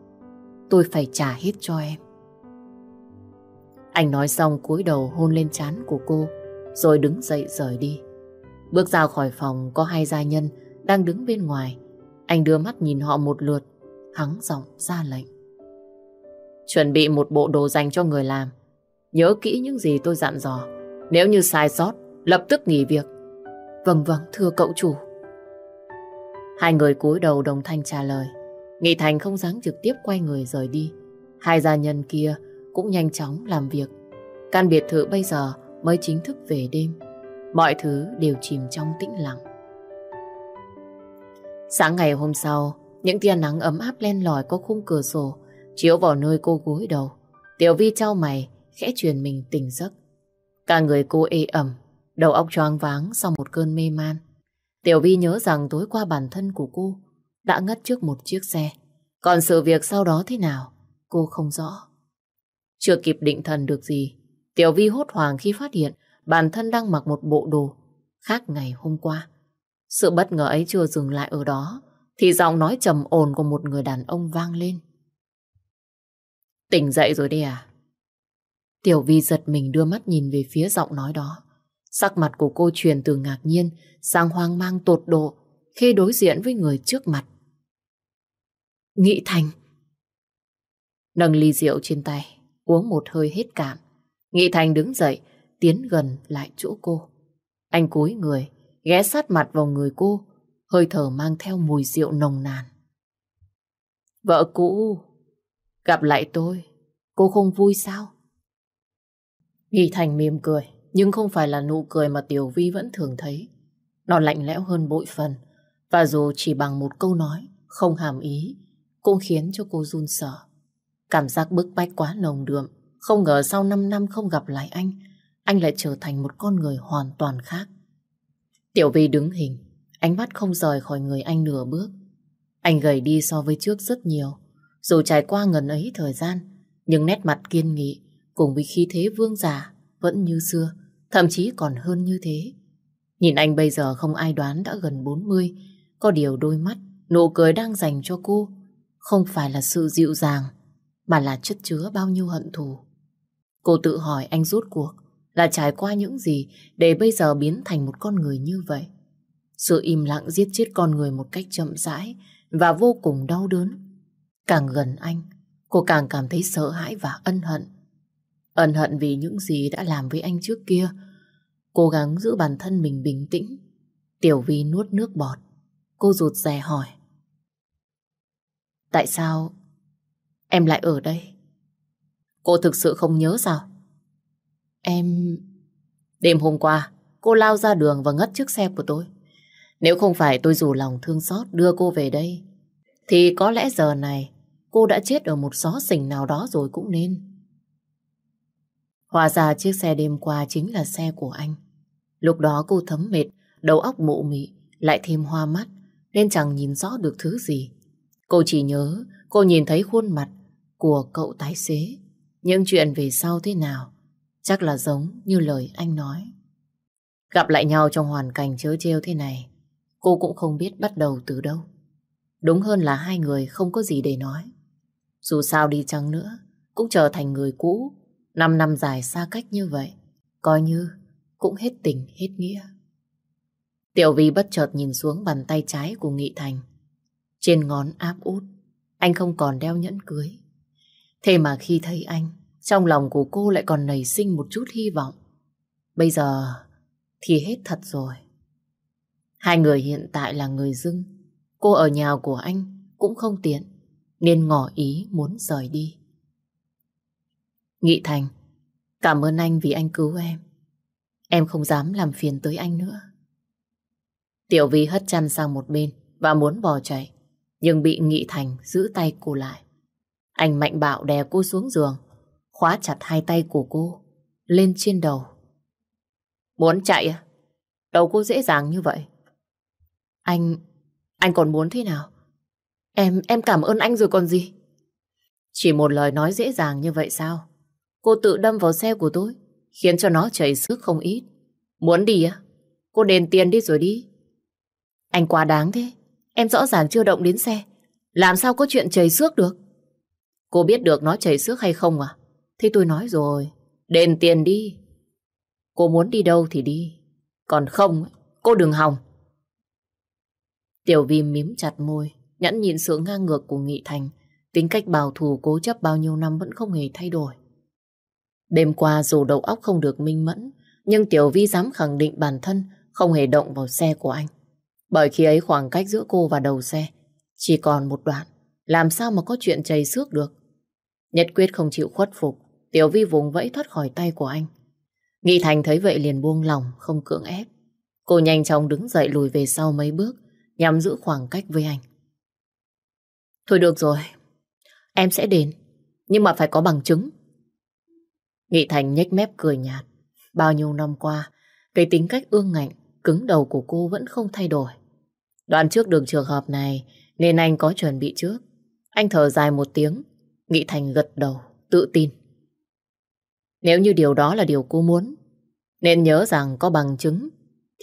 tôi phải trả hết cho em. Anh nói xong cúi đầu hôn lên trán của cô rồi đứng dậy rời đi. Bước ra khỏi phòng có hai gia nhân đang đứng bên ngoài. Anh đưa mắt nhìn họ một lượt, hắng giọng ra lệnh. Chuẩn bị một bộ đồ dành cho người làm. Nhớ kỹ những gì tôi dặn dò. Nếu như sai sót, lập tức nghỉ việc. Vâng vâng, thưa cậu chủ. Hai người cúi đầu đồng thanh trả lời. Nghị Thành không dám trực tiếp quay người rời đi. Hai gia nhân kia cũng nhanh chóng làm việc. Căn biệt thự bây giờ mới chính thức về đêm. Mọi thứ đều chìm trong tĩnh lặng. Sáng ngày hôm sau, những tia nắng ấm áp len lỏi có khung cửa sổ chiếu vào nơi cô gối đầu. Tiểu Vi trao mày, khẽ truyền mình tỉnh giấc. Cả người cô ê ẩm, đầu óc choáng váng sau một cơn mê man. Tiểu Vi nhớ rằng tối qua bản thân của cô đã ngất trước một chiếc xe. Còn sự việc sau đó thế nào, cô không rõ. Chưa kịp định thần được gì, Tiểu Vi hốt hoảng khi phát hiện bản thân đang mặc một bộ đồ khác ngày hôm qua. Sự bất ngờ ấy chưa dừng lại ở đó, thì giọng nói trầm ổn của một người đàn ông vang lên. Tỉnh dậy rồi đi à? Tiểu Vi giật mình đưa mắt nhìn về phía giọng nói đó. Sắc mặt của cô truyền từ ngạc nhiên sang hoang mang tột độ khi đối diện với người trước mặt. Nghị Thành Nâng ly rượu trên tay, uống một hơi hết cạn. Nghị Thành đứng dậy, tiến gần lại chỗ cô. Anh cúi người, ghé sát mặt vào người cô, hơi thở mang theo mùi rượu nồng nàn. Vợ cũ, gặp lại tôi, cô không vui sao? Nghị Thành mỉm cười, nhưng không phải là nụ cười mà Tiểu Vi vẫn thường thấy. Nó lạnh lẽo hơn bội phần, và dù chỉ bằng một câu nói, không hàm ý, cũng khiến cho cô run sợ. Cảm giác bức bách quá nồng đượm, không ngờ sau 5 năm không gặp lại anh, anh lại trở thành một con người hoàn toàn khác. Tiểu Vi đứng hình, ánh mắt không rời khỏi người anh nửa bước. Anh gầy đi so với trước rất nhiều. Dù trải qua ngần ấy thời gian, nhưng nét mặt kiên nghị cùng với khí thế vương giả vẫn như xưa, thậm chí còn hơn như thế. Nhìn anh bây giờ không ai đoán đã gần 40, có điều đôi mắt, nụ cười đang dành cho cô không phải là sự dịu dàng, mà là chất chứa bao nhiêu hận thù. Cô tự hỏi anh rút cuộc là trải qua những gì để bây giờ biến thành một con người như vậy. Sự im lặng giết chết con người một cách chậm rãi và vô cùng đau đớn. Càng gần anh, cô càng cảm thấy sợ hãi và ân hận Ân hận vì những gì đã làm với anh trước kia. Cố gắng giữ bản thân mình bình tĩnh. Tiểu Vi nuốt nước bọt. Cô rụt rè hỏi. Tại sao em lại ở đây? Cô thực sự không nhớ sao? Em... Đêm hôm qua, cô lao ra đường và ngất chiếc xe của tôi. Nếu không phải tôi dù lòng thương xót đưa cô về đây, thì có lẽ giờ này cô đã chết ở một xó xỉnh nào đó rồi cũng nên. Hòa ra chiếc xe đêm qua chính là xe của anh. Lúc đó cô thấm mệt, đầu óc mụ mị, lại thêm hoa mắt, nên chẳng nhìn rõ được thứ gì. Cô chỉ nhớ cô nhìn thấy khuôn mặt của cậu tài xế. Những chuyện về sau thế nào, chắc là giống như lời anh nói. Gặp lại nhau trong hoàn cảnh chớ trêu thế này, cô cũng không biết bắt đầu từ đâu. Đúng hơn là hai người không có gì để nói. Dù sao đi chăng nữa, cũng trở thành người cũ. Năm năm dài xa cách như vậy, coi như cũng hết tình hết nghĩa. Tiểu Vi bất chợt nhìn xuống bàn tay trái của Nghị Thành. Trên ngón áp út, anh không còn đeo nhẫn cưới. Thế mà khi thấy anh, trong lòng của cô lại còn nảy sinh một chút hy vọng. Bây giờ thì hết thật rồi. Hai người hiện tại là người dưng. Cô ở nhà của anh cũng không tiện, nên ngỏ ý muốn rời đi. Nghị Thành, cảm ơn anh vì anh cứu em. Em không dám làm phiền tới anh nữa. Tiểu Vi hất chăn sang một bên và muốn bỏ chạy, nhưng bị Nghị Thành giữ tay cô lại. Anh mạnh bạo đè cô xuống giường, khóa chặt hai tay của cô lên trên đầu. Muốn chạy à? Đâu cô dễ dàng như vậy. Anh... anh còn muốn thế nào? Em... em cảm ơn anh rồi còn gì? Chỉ một lời nói dễ dàng như vậy sao? Cô tự đâm vào xe của tôi, khiến cho nó chảy sức không ít. Muốn đi á? Cô đền tiền đi rồi đi. Anh quá đáng thế. Em rõ ràng chưa động đến xe. Làm sao có chuyện chảy xước được? Cô biết được nó chảy xước hay không à? Thế tôi nói rồi. Đền tiền đi. Cô muốn đi đâu thì đi. Còn không, cô đừng hòng. Tiểu vi mím chặt môi, nhẫn nhịn sự ngang ngược của Nghị Thành. Tính cách bảo thủ cố chấp bao nhiêu năm vẫn không hề thay đổi. Đêm qua dù đầu óc không được minh mẫn, nhưng Tiểu Vi dám khẳng định bản thân không hề động vào xe của anh. Bởi khi ấy khoảng cách giữa cô và đầu xe chỉ còn một đoạn, làm sao mà có chuyện chảy xước được. Nhất quyết không chịu khuất phục, Tiểu Vi vùng vẫy thoát khỏi tay của anh. Nghị Thành thấy vậy liền buông lòng, không cưỡng ép. Cô nhanh chóng đứng dậy lùi về sau mấy bước, nhằm giữ khoảng cách với anh. Thôi được rồi, em sẽ đến, nhưng mà phải có bằng chứng. Nghị Thành nhếch mép cười nhạt. Bao nhiêu năm qua, cái tính cách ương ngạnh, cứng đầu của cô vẫn không thay đổi. Đoạn trước đường trường hợp này, nên anh có chuẩn bị trước. Anh thở dài một tiếng, Nghị Thành gật đầu, tự tin. Nếu như điều đó là điều cô muốn, nên nhớ rằng có bằng chứng,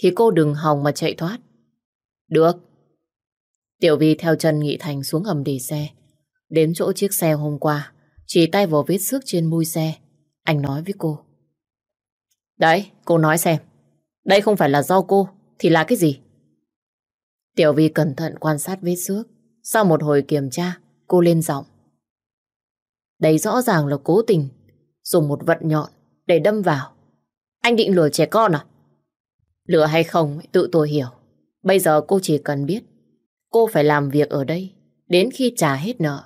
thì cô đừng hòng mà chạy thoát. Được. Tiểu Vi theo chân Nghị Thành xuống hầm để xe. Đến chỗ chiếc xe hôm qua, chỉ tay vào vết xước trên mui xe. Anh nói với cô. Đấy, cô nói xem. Đây không phải là do cô, thì là cái gì? Tiểu Vi cẩn thận quan sát vết xước. Sau một hồi kiểm tra, cô lên giọng. Đây rõ ràng là cố tình dùng một vật nhọn để đâm vào. Anh định lừa trẻ con à? Lừa hay không, tự tôi hiểu. Bây giờ cô chỉ cần biết cô phải làm việc ở đây đến khi trả hết nợ.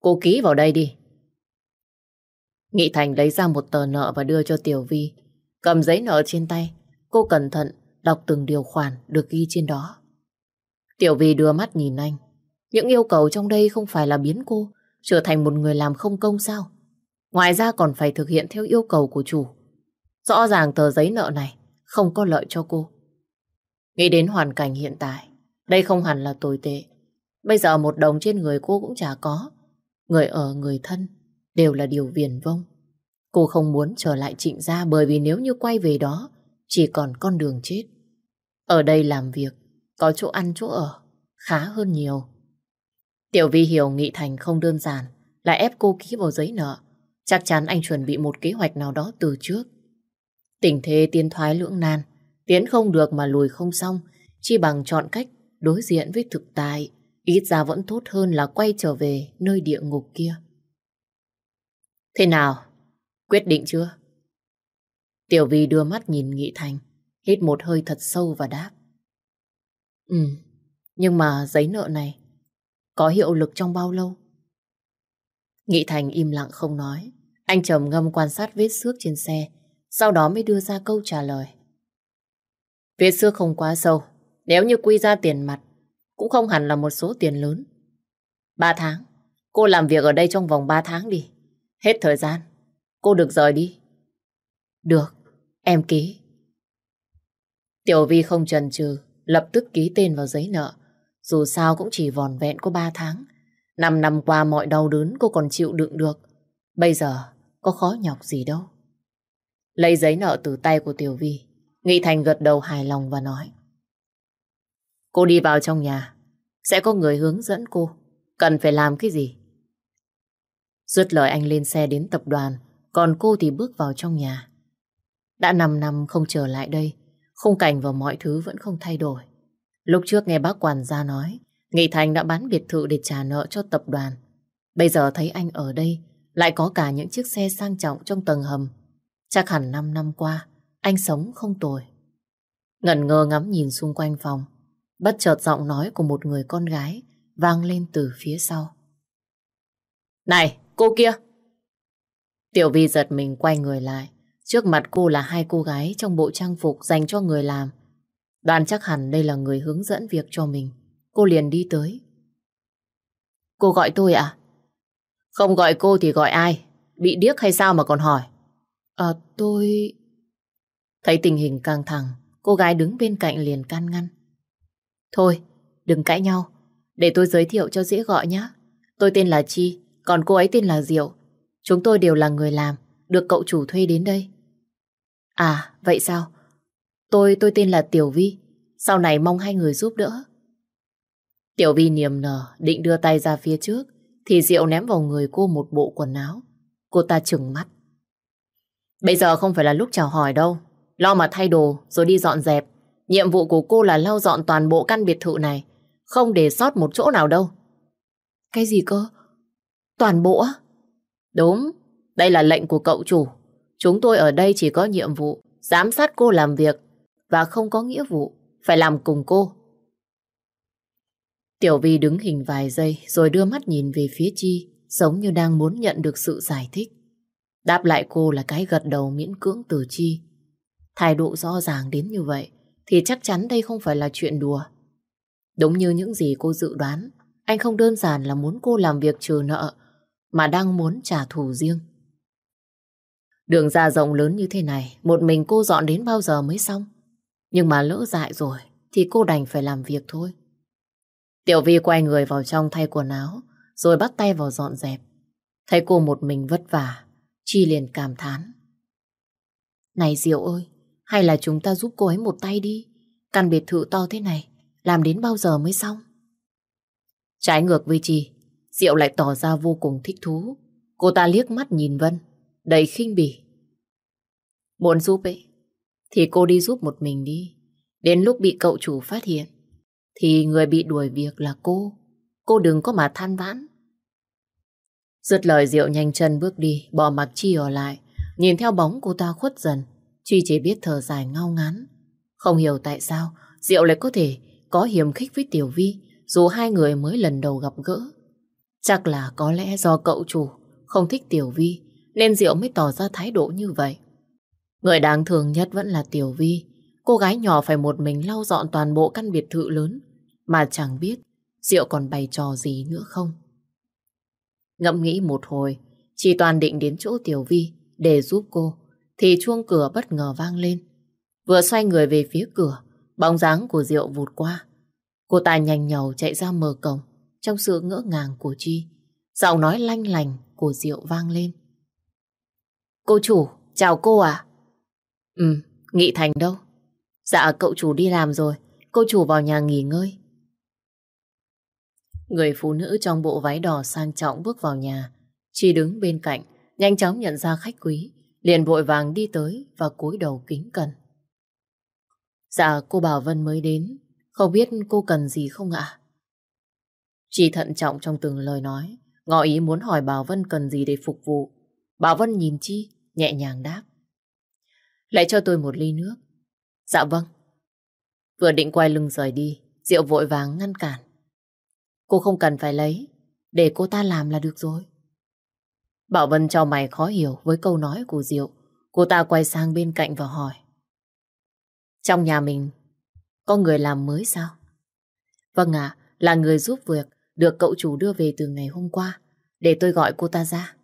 Cô ký vào đây đi. Nghị Thành lấy ra một tờ nợ và đưa cho Tiểu Vi. Cầm giấy nợ trên tay, cô cẩn thận đọc từng điều khoản được ghi trên đó. Tiểu Vi đưa mắt nhìn anh. Những yêu cầu trong đây không phải là biến cô trở thành một người làm không công sao? Ngoài ra còn phải thực hiện theo yêu cầu của chủ. Rõ ràng tờ giấy nợ này không có lợi cho cô. Nghĩ đến hoàn cảnh hiện tại, đây không hẳn là tồi tệ. Bây giờ một đồng trên người cô cũng chả có. Người ở người thân đều là điều viền vông. Cô không muốn trở lại trịnh gia bởi vì nếu như quay về đó, chỉ còn con đường chết. Ở đây làm việc, có chỗ ăn chỗ ở, khá hơn nhiều. Tiểu Vi hiểu Nghị Thành không đơn giản, lại ép cô ký vào giấy nợ. Chắc chắn anh chuẩn bị một kế hoạch nào đó từ trước. Tình thế tiến thoái lưỡng nan, tiến không được mà lùi không xong, chi bằng chọn cách đối diện với thực tại, ít ra vẫn tốt hơn là quay trở về nơi địa ngục kia. Thế nào? Quyết định chưa? Tiểu Vi đưa mắt nhìn Nghị Thành, hít một hơi thật sâu và đáp. Ừ, nhưng mà giấy nợ này có hiệu lực trong bao lâu? Nghị Thành im lặng không nói. Anh trầm ngâm quan sát vết xước trên xe, sau đó mới đưa ra câu trả lời. Vết xước không quá sâu, nếu như quy ra tiền mặt, cũng không hẳn là một số tiền lớn. Ba tháng, cô làm việc ở đây trong vòng ba tháng đi. Hết thời gian, cô được rời đi. Được, em ký. Tiểu Vi không chần chừ, lập tức ký tên vào giấy nợ. Dù sao cũng chỉ vòn vẹn có ba tháng. Năm năm qua mọi đau đớn cô còn chịu đựng được. Bây giờ có khó nhọc gì đâu. Lấy giấy nợ từ tay của Tiểu Vi, Nghị Thành gật đầu hài lòng và nói. Cô đi vào trong nhà, sẽ có người hướng dẫn cô, cần phải làm cái gì. Dứt lời anh lên xe đến tập đoàn, còn cô thì bước vào trong nhà. Đã 5 năm không trở lại đây, khung cảnh và mọi thứ vẫn không thay đổi. Lúc trước nghe bác quản gia nói, Nghị Thành đã bán biệt thự để trả nợ cho tập đoàn. Bây giờ thấy anh ở đây, lại có cả những chiếc xe sang trọng trong tầng hầm. Chắc hẳn 5 năm qua, anh sống không tồi. Ngẩn ngơ ngắm nhìn xung quanh phòng, bất chợt giọng nói của một người con gái vang lên từ phía sau. Này, cô kia! Tiểu Vi giật mình quay người lại. Trước mặt cô là hai cô gái trong bộ trang phục dành cho người làm. Đoán chắc hẳn đây là người hướng dẫn việc cho mình. Cô liền đi tới. Cô gọi tôi à? Không gọi cô thì gọi ai? Bị điếc hay sao mà còn hỏi? À tôi... Thấy tình hình căng thẳng, cô gái đứng bên cạnh liền can ngăn. Thôi, đừng cãi nhau. Để tôi giới thiệu cho dễ gọi nhé. Tôi tên là Chi, còn cô ấy tên là Diệu. Chúng tôi đều là người làm, được cậu chủ thuê đến đây. À, vậy sao? Tôi, tôi tên là Tiểu Vi. Sau này mong hai người giúp đỡ. Tiểu Vi niềm nở, định đưa tay ra phía trước, thì Diệu ném vào người cô một bộ quần áo. Cô ta trừng mắt. Bây giờ không phải là lúc chào hỏi đâu. Lo mà thay đồ rồi đi dọn dẹp. Nhiệm vụ của cô là lau dọn toàn bộ căn biệt thự này. Không để sót một chỗ nào đâu. Cái gì cơ? Toàn bộ á? Đúng, đây là lệnh của cậu chủ. Chúng tôi ở đây chỉ có nhiệm vụ giám sát cô làm việc và không có nghĩa vụ phải làm cùng cô. Tiểu Vi đứng hình vài giây rồi đưa mắt nhìn về phía Chi giống như đang muốn nhận được sự giải thích. Đáp lại cô là cái gật đầu miễn cưỡng từ Chi. Thái độ rõ ràng đến như vậy thì chắc chắn đây không phải là chuyện đùa. Đúng như những gì cô dự đoán, anh không đơn giản là muốn cô làm việc trừ nợ mà đang muốn trả thù riêng. Đường ra rộng lớn như thế này, một mình cô dọn đến bao giờ mới xong? Nhưng mà lỡ dại rồi, thì cô đành phải làm việc thôi. Tiểu Vi quay người vào trong thay quần áo, rồi bắt tay vào dọn dẹp. Thấy cô một mình vất vả, Chi liền cảm thán. Này Diệu ơi, hay là chúng ta giúp cô ấy một tay đi? Căn biệt thự to thế này, làm đến bao giờ mới xong? Trái ngược với Chi, Diệu lại tỏ ra vô cùng thích thú. Cô ta liếc mắt nhìn Vân, đầy khinh bỉ. Muốn giúp ấy, thì cô đi giúp một mình đi. Đến lúc bị cậu chủ phát hiện, thì người bị đuổi việc là cô. Cô đừng có mà than vãn. Dứt lời Diệu nhanh chân bước đi, bỏ mặc Chi ở lại. Nhìn theo bóng cô ta khuất dần, Chi chỉ biết thở dài ngao ngán. Không hiểu tại sao Diệu lại có thể có hiểm khích với Tiểu Vi dù hai người mới lần đầu gặp gỡ. Chắc là có lẽ do cậu chủ không thích Tiểu Vi nên Diệu mới tỏ ra thái độ như vậy. Người đáng thương nhất vẫn là Tiểu Vi. Cô gái nhỏ phải một mình lau dọn toàn bộ căn biệt thự lớn mà chẳng biết Diệu còn bày trò gì nữa không. Ngẫm nghĩ một hồi, chỉ toàn định đến chỗ Tiểu Vi để giúp cô, thì chuông cửa bất ngờ vang lên. Vừa xoay người về phía cửa, bóng dáng của Diệu vụt qua. Cô ta nhanh nhầu chạy ra mở cổng trong sự ngỡ ngàng của Chi. Giọng nói lanh lành của Diệu vang lên. Cô chủ, chào cô à? Ừ, Nghị Thành đâu? Dạ, cậu chủ đi làm rồi. Cô chủ vào nhà nghỉ ngơi. Người phụ nữ trong bộ váy đỏ sang trọng bước vào nhà. Chi đứng bên cạnh, nhanh chóng nhận ra khách quý. Liền vội vàng đi tới và cúi đầu kính cẩn. Dạ, cô Bảo Vân mới đến. Không biết cô cần gì không ạ? Chi thận trọng trong từng lời nói. Ngọ ý muốn hỏi Bảo Vân cần gì để phục vụ. Bảo Vân nhìn Chi, nhẹ nhàng đáp. Lại cho tôi một ly nước. Dạ vâng. Vừa định quay lưng rời đi, Diệu vội vàng ngăn cản. Cô không cần phải lấy, để cô ta làm là được rồi. Bảo Vân cho mày khó hiểu với câu nói của Diệu. Cô ta quay sang bên cạnh và hỏi. Trong nhà mình có người làm mới sao? Vâng ạ, là người giúp việc được cậu chủ đưa về từ ngày hôm qua. Để tôi gọi cô ta ra.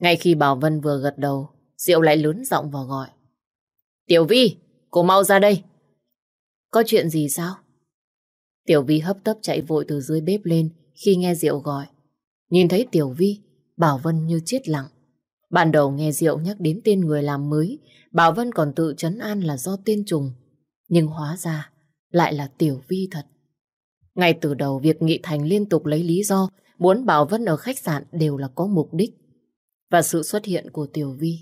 Ngay khi Bảo Vân vừa gật đầu, Diệu lại lớn giọng vào gọi. Tiểu Vi, cô mau ra đây. Có chuyện gì sao? Tiểu Vi hấp tấp chạy vội từ dưới bếp lên khi nghe Diệu gọi. Nhìn thấy Tiểu Vi, Bảo Vân như chết lặng. Ban đầu nghe Diệu nhắc đến tên người làm mới, Bảo Vân còn tự chấn an là do tên trùng. Nhưng hóa ra lại là Tiểu Vi thật. Ngay từ đầu việc Nghị Thành liên tục lấy lý do muốn Bảo Vân ở khách sạn đều là có mục đích. Và sự xuất hiện của Tiểu Vi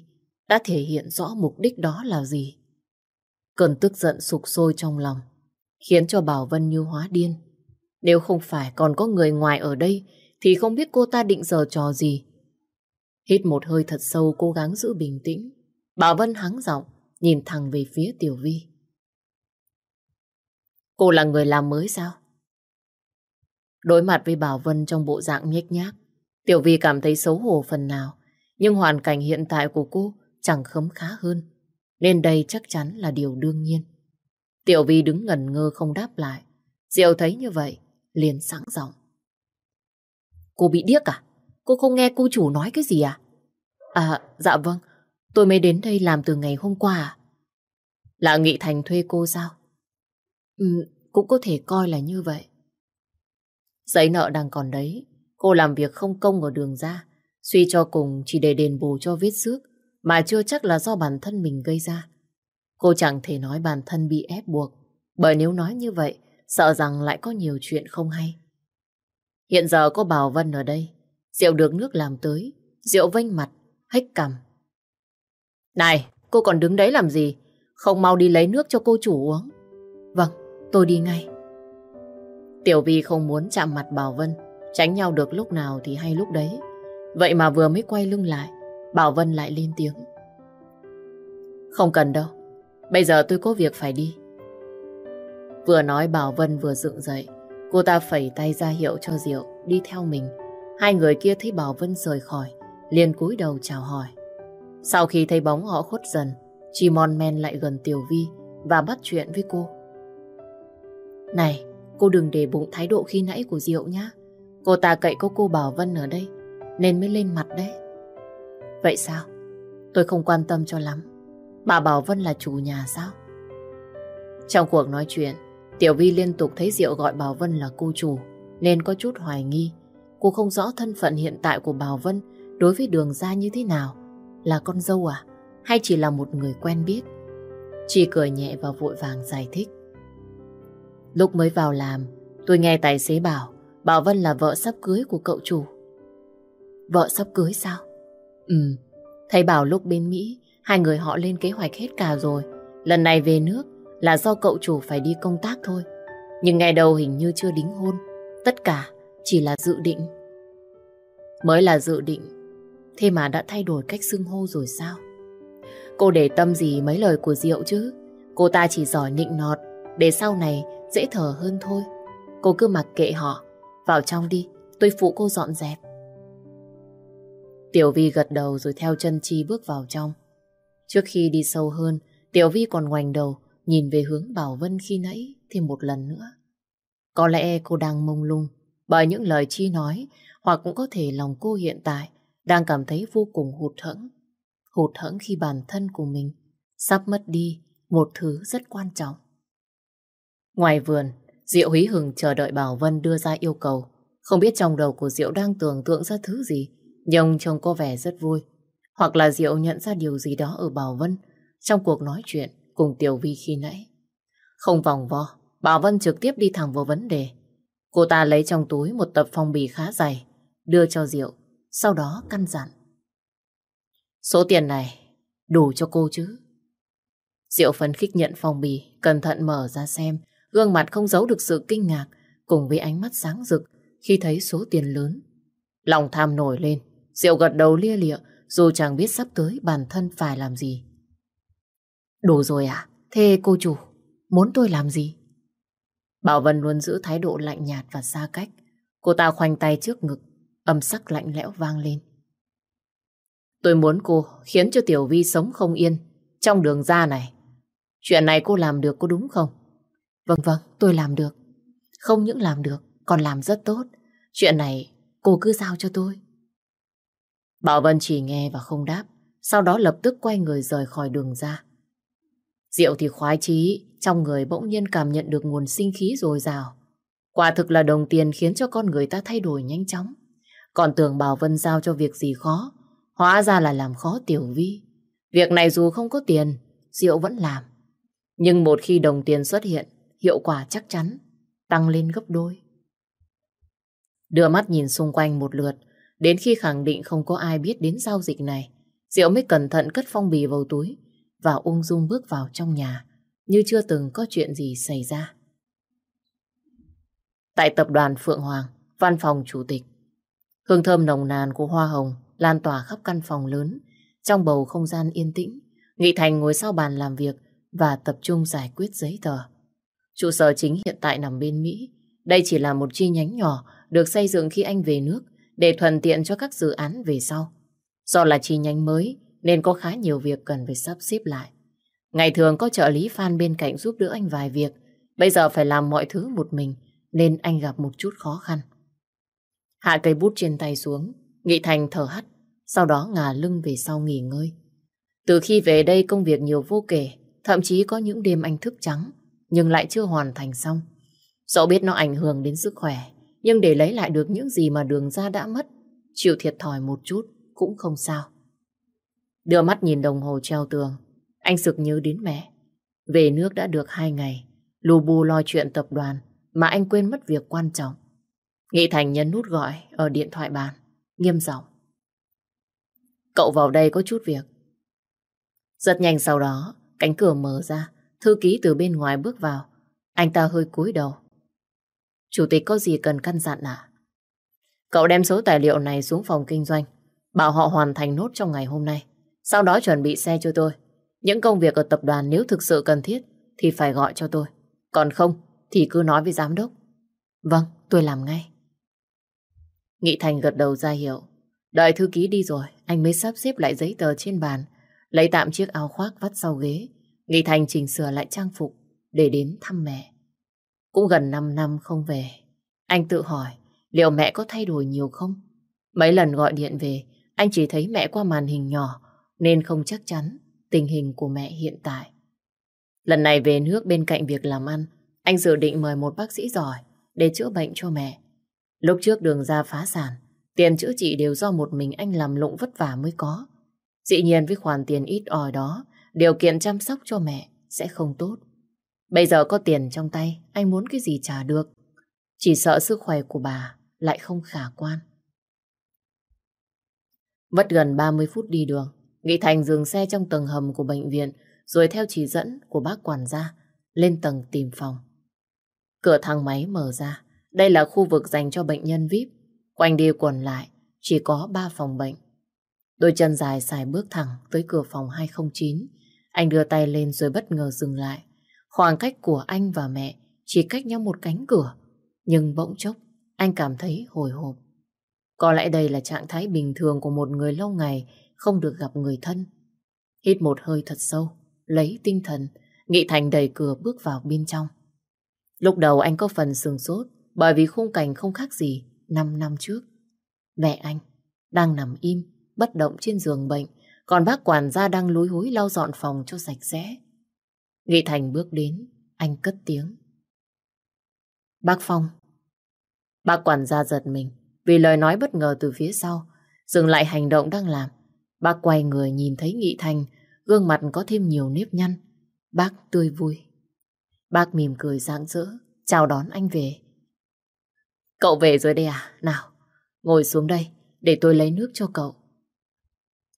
đã thể hiện rõ mục đích đó là gì. Cơn tức giận sục sôi trong lòng, khiến cho Bảo Vân như hóa điên. Nếu không phải còn có người ngoài ở đây, thì không biết cô ta định giờ trò gì. Hít một hơi thật sâu cố gắng giữ bình tĩnh. Bảo Vân hắng giọng, nhìn thẳng về phía Tiểu Vi. Cô là người làm mới sao? Đối mặt với Bảo Vân trong bộ dạng nhếch nhác, Tiểu Vi cảm thấy xấu hổ phần nào, nhưng hoàn cảnh hiện tại của cô chẳng khấm khá hơn, nên đây chắc chắn là điều đương nhiên. Tiểu Vi đứng ngẩn ngơ không đáp lại. Diệu thấy như vậy, liền sẵn giọng. Cô bị điếc à? Cô không nghe cô chủ nói cái gì à? À, dạ vâng. Tôi mới đến đây làm từ ngày hôm qua à? Là Nghị Thành thuê cô sao? Ừ, cũng có thể coi là như vậy. Giấy nợ đang còn đấy. Cô làm việc không công ở đường ra. Suy cho cùng chỉ để đền bù cho vết xước mà chưa chắc là do bản thân mình gây ra. Cô chẳng thể nói bản thân bị ép buộc bởi nếu nói như vậy sợ rằng lại có nhiều chuyện không hay. Hiện giờ có Bảo Vân ở đây Rượu được nước làm tới Rượu vênh mặt, hách cằm. Này, cô còn đứng đấy làm gì? Không mau đi lấy nước cho cô chủ uống. Vâng, tôi đi ngay. Tiểu Vi không muốn chạm mặt Bảo Vân Tránh nhau được lúc nào thì hay lúc đấy. Vậy mà vừa mới quay lưng lại Bảo Vân lại lên tiếng Không cần đâu Bây giờ tôi có việc phải đi Vừa nói Bảo Vân vừa dựng dậy Cô ta phẩy tay ra hiệu cho Diệu đi theo mình. Hai người kia thấy Bảo Vân rời khỏi, liền cúi đầu chào hỏi. Sau khi thấy bóng họ khuất dần, Chi Mon Men lại gần Tiểu Vi và bắt chuyện với cô. Này, cô đừng để bụng thái độ khi nãy của Diệu nhá. Cô ta cậy có cô Bảo Vân ở đây, nên mới lên mặt đấy. Vậy sao? Tôi không quan tâm cho lắm. Bà Bảo Vân là chủ nhà sao? Trong cuộc nói chuyện, Tiểu Vi liên tục thấy Diệu gọi Bảo Vân là cô chủ, nên có chút hoài nghi. Cô không rõ thân phận hiện tại của Bảo Vân đối với đường ra như thế nào. Là con dâu à? Hay chỉ là một người quen biết? Chị cười nhẹ và vội vàng giải thích. Lúc mới vào làm, tôi nghe tài xế bảo Bảo Vân là vợ sắp cưới của cậu chủ. Vợ sắp cưới sao? Ừ, thầy bảo lúc bên Mỹ, hai người họ lên kế hoạch hết cả rồi. Lần này về nước, là do cậu chủ phải đi công tác thôi. Nhưng ngày đầu hình như chưa đính hôn. Tất cả chỉ là dự định. Mới là dự định, thế mà đã thay đổi cách xưng hô rồi sao? Cô để tâm gì mấy lời của Diệu chứ? Cô ta chỉ giỏi nịnh nọt, để sau này dễ thở hơn thôi. Cô cứ mặc kệ họ. Vào trong đi, tôi phụ cô dọn dẹp. Tiểu Vi gật đầu rồi theo chân Chi bước vào trong. Trước khi đi sâu hơn, Tiểu Vi còn ngoảnh đầu nhìn về hướng Bảo Vân khi nãy thêm một lần nữa. Có lẽ cô đang mông lung bởi những lời Chi nói hoặc cũng có thể lòng cô hiện tại đang cảm thấy vô cùng hụt hẫng. Hụt hẫng khi bản thân của mình sắp mất đi một thứ rất quan trọng. Ngoài vườn, Diệu hí hừng chờ đợi Bảo Vân đưa ra yêu cầu. Không biết trong đầu của Diệu đang tưởng tượng ra thứ gì, nhưng trông có vẻ rất vui. Hoặc là Diệu nhận ra điều gì đó ở Bảo Vân trong cuộc nói chuyện cùng Tiểu Vi khi nãy. Không vòng vo, Bảo Vân trực tiếp đi thẳng vào vấn đề. Cô ta lấy trong túi một tập phong bì khá dày, đưa cho Diệu, sau đó căn dặn. Số tiền này đủ cho cô chứ? Diệu phấn khích nhận phong bì, cẩn thận mở ra xem, gương mặt không giấu được sự kinh ngạc, cùng với ánh mắt sáng rực khi thấy số tiền lớn. Lòng tham nổi lên, Diệu gật đầu lia lịa dù chẳng biết sắp tới bản thân phải làm gì. Đủ rồi à? Thế cô chủ, muốn tôi làm gì? Bảo Vân luôn giữ thái độ lạnh nhạt và xa cách. Cô ta khoanh tay trước ngực, âm sắc lạnh lẽo vang lên. Tôi muốn cô khiến cho Tiểu Vi sống không yên trong đường ra này. Chuyện này cô làm được có đúng không? Vâng vâng, tôi làm được. Không những làm được, còn làm rất tốt. Chuyện này cô cứ giao cho tôi. Bảo Vân chỉ nghe và không đáp, sau đó lập tức quay người rời khỏi đường ra. Diệu thì khoái chí, trong người bỗng nhiên cảm nhận được nguồn sinh khí dồi dào. Quả thực là đồng tiền khiến cho con người ta thay đổi nhanh chóng. Còn tưởng Bảo Vân giao cho việc gì khó, hóa ra là làm khó Tiểu Vi. Việc này dù không có tiền, Diệu vẫn làm. Nhưng một khi đồng tiền xuất hiện, hiệu quả chắc chắn tăng lên gấp đôi. Đưa mắt nhìn xung quanh một lượt, đến khi khẳng định không có ai biết đến giao dịch này, Diệu mới cẩn thận cất phong bì vào túi và ung dung bước vào trong nhà, như chưa từng có chuyện gì xảy ra. Tại tập đoàn Phượng Hoàng, văn phòng chủ tịch, hương thơm nồng nàn của hoa hồng lan tỏa khắp căn phòng lớn, trong bầu không gian yên tĩnh, Nghị Thành ngồi sau bàn làm việc và tập trung giải quyết giấy tờ. Trụ sở chính hiện tại nằm bên Mỹ. Đây chỉ là một chi nhánh nhỏ được xây dựng khi anh về nước để thuận tiện cho các dự án về sau. Do là chi nhánh mới nên có khá nhiều việc cần phải sắp xếp lại. Ngày thường có trợ lý Phan bên cạnh giúp đỡ anh vài việc. Bây giờ phải làm mọi thứ một mình nên anh gặp một chút khó khăn. Hạ cây bút trên tay xuống, Nghị Thành thở hắt, sau đó ngả lưng về sau nghỉ ngơi. Từ khi về đây công việc nhiều vô kể, thậm chí có những đêm anh thức trắng, nhưng lại chưa hoàn thành xong. Dẫu biết nó ảnh hưởng đến sức khỏe, nhưng để lấy lại được những gì mà đường ra đã mất, chịu thiệt thòi một chút cũng không sao. Đưa mắt nhìn đồng hồ treo tường, anh sực nhớ đến mẹ. Về nước đã được hai ngày, lù bù lo chuyện tập đoàn mà anh quên mất việc quan trọng. Nghị Thành nhấn nút gọi ở điện thoại bàn, nghiêm giọng. Cậu vào đây có chút việc. Rất nhanh sau đó, cánh cửa mở ra, thư ký từ bên ngoài bước vào. Anh ta hơi cúi đầu. Chủ tịch có gì cần căn dặn à? Cậu đem số tài liệu này xuống phòng kinh doanh, bảo họ hoàn thành nốt trong ngày hôm nay. Sau đó chuẩn bị xe cho tôi. Những công việc ở tập đoàn nếu thực sự cần thiết thì phải gọi cho tôi. Còn không thì cứ nói với giám đốc. Vâng, tôi làm ngay. Nghị Thành gật đầu ra hiệu. Đợi thư ký đi rồi, anh mới sắp xếp lại giấy tờ trên bàn, lấy tạm chiếc áo khoác vắt sau ghế. Nghị Thành chỉnh sửa lại trang phục để đến thăm mẹ. Cũng gần 5 năm không về. Anh tự hỏi liệu mẹ có thay đổi nhiều không? Mấy lần gọi điện về, anh chỉ thấy mẹ qua màn hình nhỏ nên không chắc chắn tình hình của mẹ hiện tại. Lần này về nước bên cạnh việc làm ăn, anh dự định mời một bác sĩ giỏi để chữa bệnh cho mẹ. Lúc trước đường ra phá sản, tiền chữa trị đều do một mình anh làm lụng vất vả mới có. Dĩ nhiên với khoản tiền ít ỏi đó, điều kiện chăm sóc cho mẹ sẽ không tốt. Bây giờ có tiền trong tay, anh muốn cái gì trả được. Chỉ sợ sức khỏe của bà lại không khả quan. Mất gần 30 phút đi đường, Nghị Thành dừng xe trong tầng hầm của bệnh viện rồi theo chỉ dẫn của bác quản gia lên tầng tìm phòng. Cửa thang máy mở ra. Đây là khu vực dành cho bệnh nhân VIP. Quanh đi quần lại, chỉ có 3 phòng bệnh. Đôi chân dài xài bước thẳng tới cửa phòng 209. Anh đưa tay lên rồi bất ngờ dừng lại. Khoảng cách của anh và mẹ chỉ cách nhau một cánh cửa. Nhưng bỗng chốc, anh cảm thấy hồi hộp. Có lẽ đây là trạng thái bình thường của một người lâu ngày không được gặp người thân. Hít một hơi thật sâu, lấy tinh thần, Nghị Thành đẩy cửa bước vào bên trong. Lúc đầu anh có phần sừng sốt bởi vì khung cảnh không khác gì 5 năm trước. Mẹ anh đang nằm im, bất động trên giường bệnh, còn bác quản gia đang lúi húi lau dọn phòng cho sạch sẽ. Nghị Thành bước đến, anh cất tiếng. Bác Phong. Bác quản gia giật mình vì lời nói bất ngờ từ phía sau, dừng lại hành động đang làm. Bác quay người nhìn thấy Nghị Thành, gương mặt có thêm nhiều nếp nhăn. Bác tươi vui. Bác mỉm cười rạng rỡ, chào đón anh về. Cậu về rồi đây à? Nào, ngồi xuống đây, để tôi lấy nước cho cậu.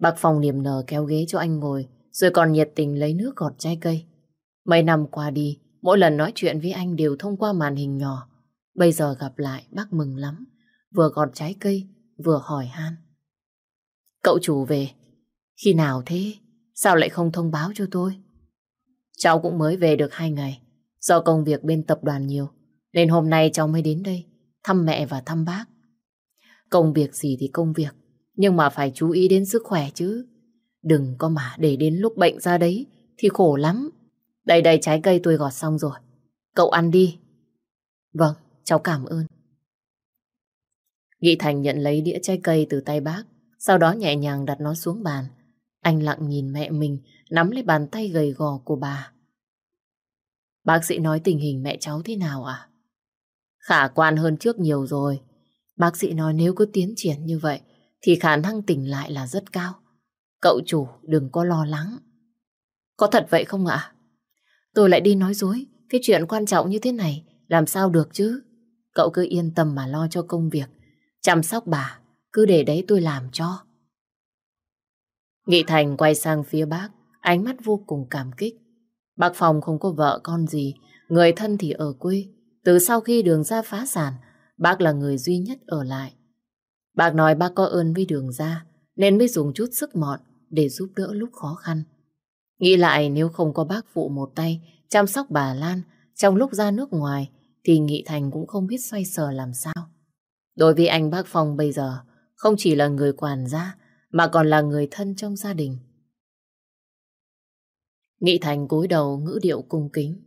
Bác Phong niềm nở kéo ghế cho anh ngồi, rồi còn nhiệt tình lấy nước gọt trái cây. Mấy năm qua đi, mỗi lần nói chuyện với anh đều thông qua màn hình nhỏ. Bây giờ gặp lại, bác mừng lắm. Vừa gọt trái cây, vừa hỏi han. Cậu chủ về, Khi nào thế? Sao lại không thông báo cho tôi? Cháu cũng mới về được hai ngày. Do công việc bên tập đoàn nhiều, nên hôm nay cháu mới đến đây thăm mẹ và thăm bác. Công việc gì thì công việc, nhưng mà phải chú ý đến sức khỏe chứ. Đừng có mà để đến lúc bệnh ra đấy thì khổ lắm. Đây đây trái cây tôi gọt xong rồi. Cậu ăn đi. Vâng, cháu cảm ơn. Nghị Thành nhận lấy đĩa trái cây từ tay bác, sau đó nhẹ nhàng đặt nó xuống bàn. Anh lặng nhìn mẹ mình, nắm lấy bàn tay gầy gò của bà. Bác sĩ nói tình hình mẹ cháu thế nào à? Khả quan hơn trước nhiều rồi. Bác sĩ nói nếu cứ tiến triển như vậy, thì khả năng tỉnh lại là rất cao. Cậu chủ đừng có lo lắng. Có thật vậy không ạ? Tôi lại đi nói dối, cái chuyện quan trọng như thế này, làm sao được chứ? Cậu cứ yên tâm mà lo cho công việc, chăm sóc bà, cứ để đấy tôi làm cho. Nghị Thành quay sang phía bác, ánh mắt vô cùng cảm kích. Bác Phòng không có vợ con gì, người thân thì ở quê. Từ sau khi đường ra phá sản, bác là người duy nhất ở lại. Bác nói bác có ơn với đường ra, nên mới dùng chút sức mọn để giúp đỡ lúc khó khăn. Nghĩ lại nếu không có bác phụ một tay chăm sóc bà Lan trong lúc ra nước ngoài thì Nghị Thành cũng không biết xoay sở làm sao. Đối với anh bác Phong bây giờ không chỉ là người quản gia mà còn là người thân trong gia đình. Nghị Thành cúi đầu ngữ điệu cung kính.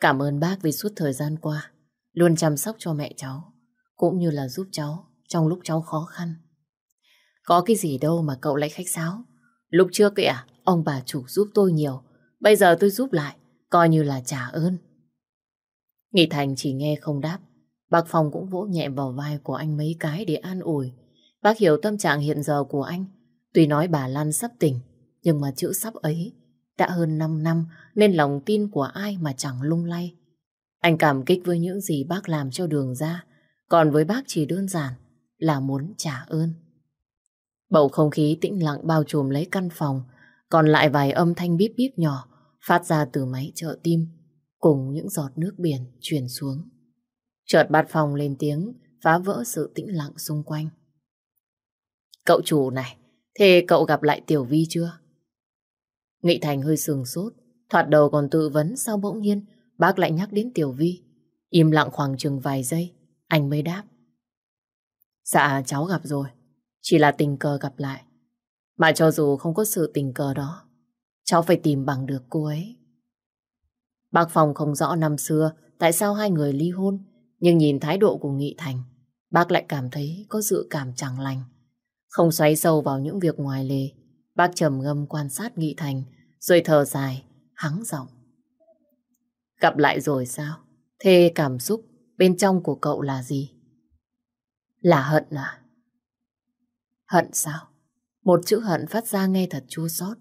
Cảm ơn bác vì suốt thời gian qua luôn chăm sóc cho mẹ cháu cũng như là giúp cháu trong lúc cháu khó khăn. Có cái gì đâu mà cậu lại khách sáo. Lúc trước kìa, ông bà chủ giúp tôi nhiều. Bây giờ tôi giúp lại, coi như là trả ơn. Nghị Thành chỉ nghe không đáp. Bác Phong cũng vỗ nhẹ vào vai của anh mấy cái để an ủi. Bác hiểu tâm trạng hiện giờ của anh. Tuy nói bà Lan sắp tỉnh, nhưng mà chữ sắp ấy đã hơn 5 năm nên lòng tin của ai mà chẳng lung lay. Anh cảm kích với những gì bác làm cho đường ra, còn với bác chỉ đơn giản là muốn trả ơn. Bầu không khí tĩnh lặng bao trùm lấy căn phòng, còn lại vài âm thanh bíp bíp nhỏ phát ra từ máy trợ tim, cùng những giọt nước biển truyền xuống. Chợt bát phòng lên tiếng, phá vỡ sự tĩnh lặng xung quanh. Cậu chủ này, thế cậu gặp lại Tiểu Vi chưa? Nghị Thành hơi sừng sốt, thoạt đầu còn tự vấn sau bỗng nhiên bác lại nhắc đến Tiểu Vi. Im lặng khoảng chừng vài giây, anh mới đáp. Dạ, cháu gặp rồi. Chỉ là tình cờ gặp lại. Mà cho dù không có sự tình cờ đó, cháu phải tìm bằng được cô ấy. Bác Phong không rõ năm xưa tại sao hai người ly hôn, nhưng nhìn thái độ của Nghị Thành, bác lại cảm thấy có dự cảm chẳng lành. Không xoáy sâu vào những việc ngoài lề, bác trầm ngâm quan sát Nghị Thành, rồi thở dài, hắng giọng. Gặp lại rồi sao? Thế cảm xúc bên trong của cậu là gì? Là hận à? Hận sao? Một chữ hận phát ra nghe thật chua xót,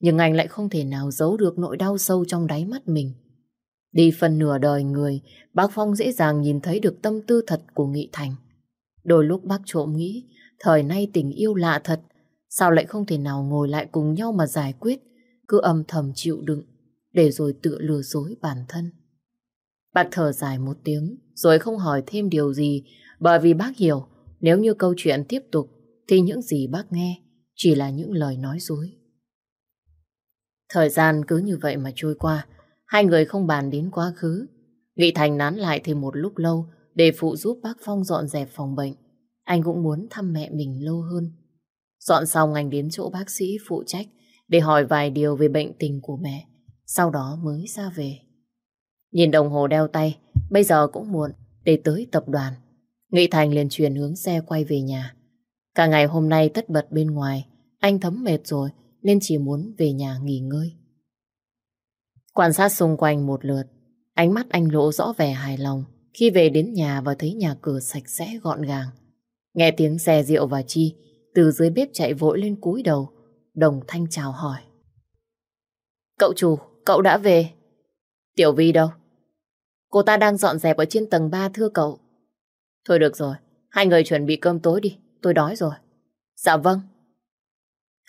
nhưng anh lại không thể nào giấu được nỗi đau sâu trong đáy mắt mình. Đi phần nửa đời người, bác Phong dễ dàng nhìn thấy được tâm tư thật của Nghị Thành. Đôi lúc bác trộm nghĩ, thời nay tình yêu lạ thật, sao lại không thể nào ngồi lại cùng nhau mà giải quyết, cứ âm thầm chịu đựng, để rồi tự lừa dối bản thân. Bác thở dài một tiếng, rồi không hỏi thêm điều gì, bởi vì bác hiểu, nếu như câu chuyện tiếp tục, thì những gì bác nghe chỉ là những lời nói dối. Thời gian cứ như vậy mà trôi qua, hai người không bàn đến quá khứ. Nghị Thành nán lại thêm một lúc lâu để phụ giúp bác Phong dọn dẹp phòng bệnh. Anh cũng muốn thăm mẹ mình lâu hơn. Dọn xong anh đến chỗ bác sĩ phụ trách để hỏi vài điều về bệnh tình của mẹ, sau đó mới ra về. Nhìn đồng hồ đeo tay, bây giờ cũng muộn để tới tập đoàn. Nghị Thành liền chuyển hướng xe quay về nhà. Cả ngày hôm nay tất bật bên ngoài, anh thấm mệt rồi nên chỉ muốn về nhà nghỉ ngơi. Quan sát xung quanh một lượt, ánh mắt anh lộ rõ vẻ hài lòng khi về đến nhà và thấy nhà cửa sạch sẽ gọn gàng. Nghe tiếng xe rượu và chi, từ dưới bếp chạy vội lên cúi đầu, đồng thanh chào hỏi. Cậu chủ, cậu đã về. Tiểu Vi đâu? Cô ta đang dọn dẹp ở trên tầng 3 thưa cậu. Thôi được rồi, hai người chuẩn bị cơm tối đi, tôi đói rồi. Dạ vâng.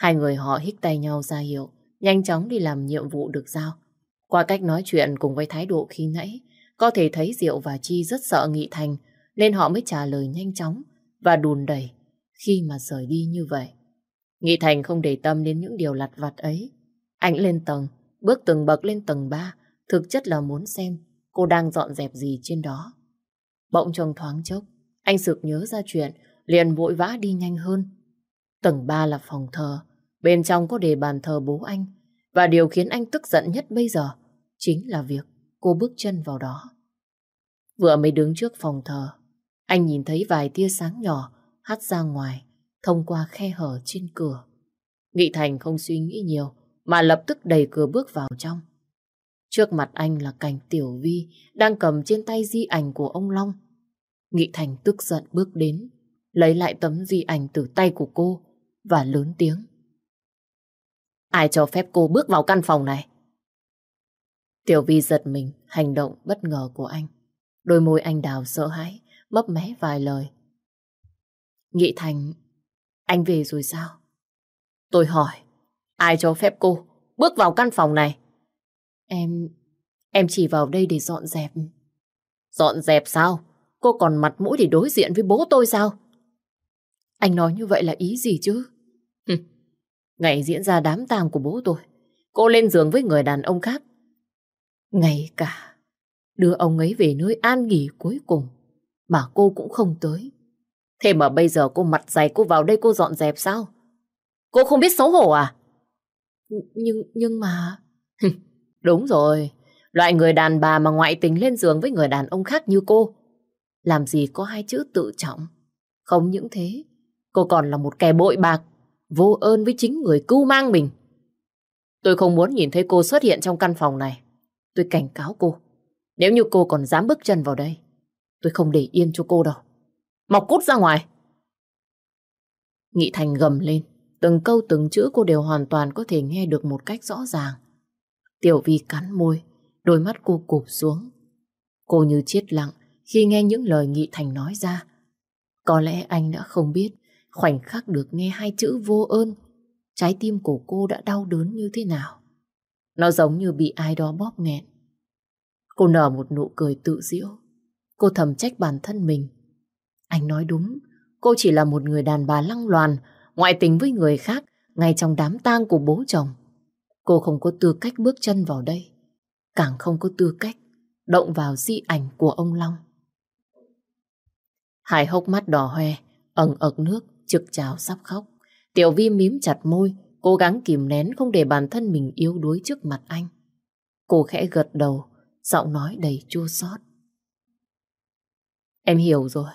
Hai người họ hít tay nhau ra hiệu, nhanh chóng đi làm nhiệm vụ được giao. Qua cách nói chuyện cùng với thái độ khi nãy, có thể thấy Diệu và Chi rất sợ Nghị Thành, nên họ mới trả lời nhanh chóng và đùn đẩy khi mà rời đi như vậy. Nghị Thành không để tâm đến những điều lặt vặt ấy. Anh lên tầng, bước từng bậc lên tầng 3, thực chất là muốn xem cô đang dọn dẹp gì trên đó. Bỗng trong thoáng chốc, anh sực nhớ ra chuyện, liền vội vã đi nhanh hơn. Tầng 3 là phòng thờ, bên trong có đề bàn thờ bố anh, và điều khiến anh tức giận nhất bây giờ chính là việc cô bước chân vào đó. Vừa mới đứng trước phòng thờ, anh nhìn thấy vài tia sáng nhỏ hắt ra ngoài, thông qua khe hở trên cửa. Nghị Thành không suy nghĩ nhiều, mà lập tức đẩy cửa bước vào trong. Trước mặt anh là cảnh Tiểu Vi đang cầm trên tay di ảnh của ông Long. Nghị Thành tức giận bước đến, lấy lại tấm di ảnh từ tay của cô và lớn tiếng. Ai cho phép cô bước vào căn phòng này? Tiểu Vi giật mình, hành động bất ngờ của anh. Đôi môi anh đào sợ hãi, mấp mé vài lời. Nghị Thành, anh về rồi sao? Tôi hỏi, ai cho phép cô bước vào căn phòng này? Em, em chỉ vào đây để dọn dẹp. Dọn dẹp sao? Cô còn mặt mũi để đối diện với bố tôi sao? Anh nói như vậy là ý gì chứ? Ngày diễn ra đám tang của bố tôi, cô lên giường với người đàn ông khác. Ngày cả, đưa ông ấy về nơi an nghỉ cuối cùng, mà cô cũng không tới. Thế mà bây giờ cô mặt dày cô vào đây cô dọn dẹp sao? Cô không biết xấu hổ à? Nhưng, nhưng mà... Đúng rồi, loại người đàn bà mà ngoại tình lên giường với người đàn ông khác như cô. Làm gì có hai chữ tự trọng. Không những thế, cô còn là một kẻ bội bạc, vô ơn với chính người cưu mang mình. Tôi không muốn nhìn thấy cô xuất hiện trong căn phòng này. Tôi cảnh cáo cô, nếu như cô còn dám bước chân vào đây, tôi không để yên cho cô đâu. Mọc cút ra ngoài. Nghị Thành gầm lên, từng câu từng chữ cô đều hoàn toàn có thể nghe được một cách rõ ràng. Tiểu Vi cắn môi, đôi mắt cô cụp xuống. Cô như chết lặng khi nghe những lời Nghị Thành nói ra. Có lẽ anh đã không biết khoảnh khắc được nghe hai chữ vô ơn, trái tim của cô đã đau đớn như thế nào. Nó giống như bị ai đó bóp nghẹn. Cô nở một nụ cười tự diễu. Cô thầm trách bản thân mình. Anh nói đúng, cô chỉ là một người đàn bà lăng loàn, ngoại tình với người khác ngay trong đám tang của bố chồng. Cô không có tư cách bước chân vào đây, càng không có tư cách động vào di ảnh của ông Long. Hai hốc mắt đỏ hoe, ẩn ực nước, trực trào sắp khóc. Tiểu Vi mím chặt môi, cố gắng kìm nén không để bản thân mình yếu đuối trước mặt anh. Cô khẽ gật đầu, giọng nói đầy chua xót. Em hiểu rồi.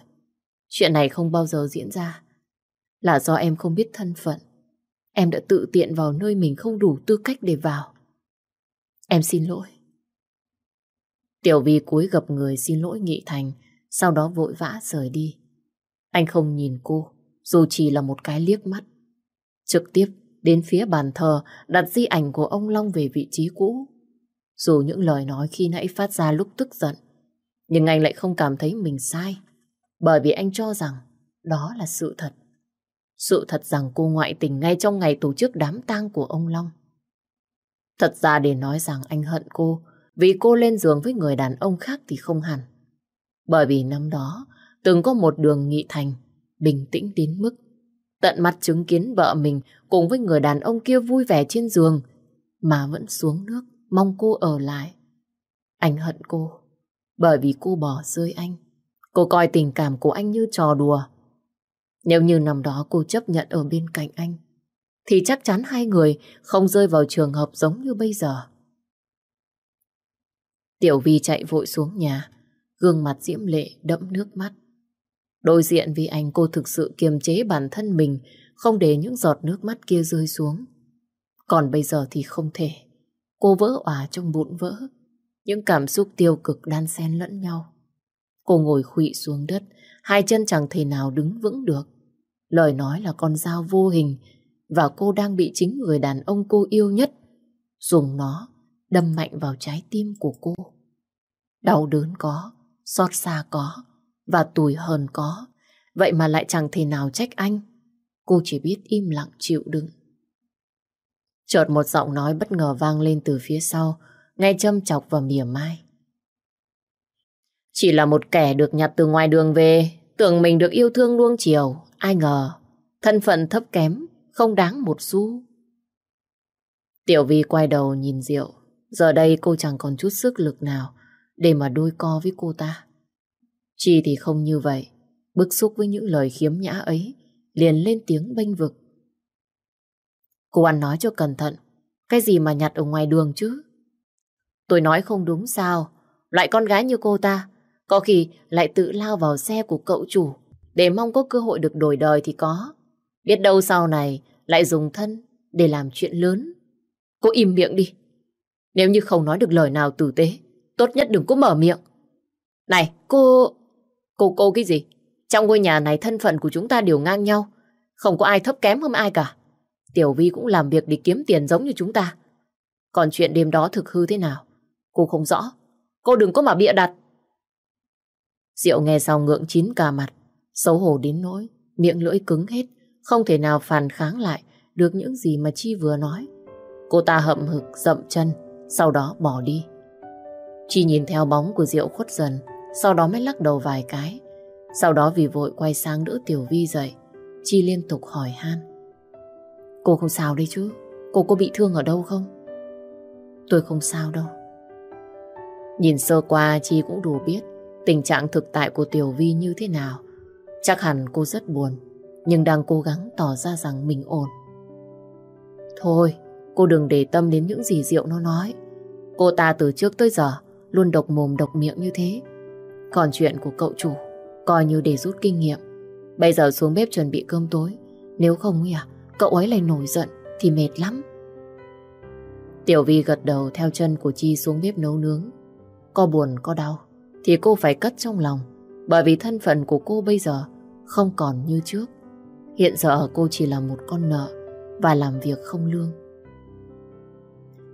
Chuyện này không bao giờ diễn ra. Là do em không biết thân phận. Em đã tự tiện vào nơi mình không đủ tư cách để vào. Em xin lỗi. Tiểu Vi cúi gập người xin lỗi Nghị Thành, sau đó vội vã rời đi. Anh không nhìn cô, dù chỉ là một cái liếc mắt. Trực tiếp đến phía bàn thờ đặt di ảnh của ông Long về vị trí cũ. Dù những lời nói khi nãy phát ra lúc tức giận, nhưng anh lại không cảm thấy mình sai, bởi vì anh cho rằng đó là sự thật. Sự thật rằng cô ngoại tình ngay trong ngày tổ chức đám tang của ông Long. Thật ra để nói rằng anh hận cô vì cô lên giường với người đàn ông khác thì không hẳn. Bởi vì năm đó từng có một đường nghị thành bình tĩnh đến mức tận mắt chứng kiến vợ mình cùng với người đàn ông kia vui vẻ trên giường mà vẫn xuống nước mong cô ở lại. Anh hận cô bởi vì cô bỏ rơi anh. Cô coi tình cảm của anh như trò đùa. Nếu như năm đó cô chấp nhận ở bên cạnh anh thì chắc chắn hai người không rơi vào trường hợp giống như bây giờ. Tiểu Vi chạy vội xuống nhà, gương mặt diễm lệ đẫm nước mắt. Đối diện vì anh cô thực sự kiềm chế bản thân mình, không để những giọt nước mắt kia rơi xuống. Còn bây giờ thì không thể. Cô vỡ òa trong bụng vỡ. Những cảm xúc tiêu cực đan xen lẫn nhau. Cô ngồi khụy xuống đất, hai chân chẳng thể nào đứng vững được. Lời nói là con dao vô hình và cô đang bị chính người đàn ông cô yêu nhất dùng nó đâm mạnh vào trái tim của cô. Đau đớn có, xót xa có, và tủi hờn có. Vậy mà lại chẳng thể nào trách anh. Cô chỉ biết im lặng chịu đựng. Chợt một giọng nói bất ngờ vang lên từ phía sau, nghe châm chọc và mỉa mai. Chỉ là một kẻ được nhặt từ ngoài đường về, tưởng mình được yêu thương luông chiều. Ai ngờ, thân phận thấp kém, không đáng một xu. Tiểu Vi quay đầu nhìn Diệu. Giờ đây cô chẳng còn chút sức lực nào để mà đôi co với cô ta. Chi thì không như vậy. Bức xúc với những lời khiếm nhã ấy, liền lên tiếng bênh vực. Cô ăn nói cho cẩn thận. Cái gì mà nhặt ở ngoài đường chứ? Tôi nói không đúng sao? Loại con gái như cô ta, có khi lại tự lao vào xe của cậu chủ để mong có cơ hội được đổi đời thì có. Biết đâu sau này lại dùng thân để làm chuyện lớn. Cô im miệng đi. Nếu như không nói được lời nào tử tế, tốt nhất đừng có mở miệng. Này, cô... Cô cô cái gì? Trong ngôi nhà này thân phận của chúng ta đều ngang nhau. Không có ai thấp kém hơn ai cả. Tiểu Vi cũng làm việc để kiếm tiền giống như chúng ta. Còn chuyện đêm đó thực hư thế nào? Cô không rõ. Cô đừng có mà bịa đặt. Diệu nghe xong ngượng chín cả mặt. Xấu hổ đến nỗi, miệng lưỡi cứng hết. Không thể nào phản kháng lại được những gì mà Chi vừa nói. Cô ta hậm hực dậm chân, sau đó bỏ đi. Chi nhìn theo bóng của Diệu khuất dần, sau đó mới lắc đầu vài cái. Sau đó vì vội quay sang đỡ Tiểu Vi dậy, Chi liên tục hỏi han. Cô không sao đấy chứ? Cô có bị thương ở đâu không? Tôi không sao đâu. Nhìn sơ qua Chi cũng đủ biết tình trạng thực tại của Tiểu Vi như thế nào. Chắc hẳn cô rất buồn, nhưng đang cố gắng tỏ ra rằng mình ổn. Thôi, cô đừng để tâm đến những gì Diệu nó nói. Cô ta từ trước tới giờ luôn độc mồm độc miệng như thế. Còn chuyện của cậu chủ, coi như để rút kinh nghiệm. Bây giờ xuống bếp chuẩn bị cơm tối. Nếu không à, cậu ấy lại nổi giận thì mệt lắm. Tiểu Vi gật đầu theo chân của Chi xuống bếp nấu nướng. Có buồn có đau thì cô phải cất trong lòng bởi vì thân phận của cô bây giờ không còn như trước. Hiện giờ cô chỉ là một con nợ và làm việc không lương.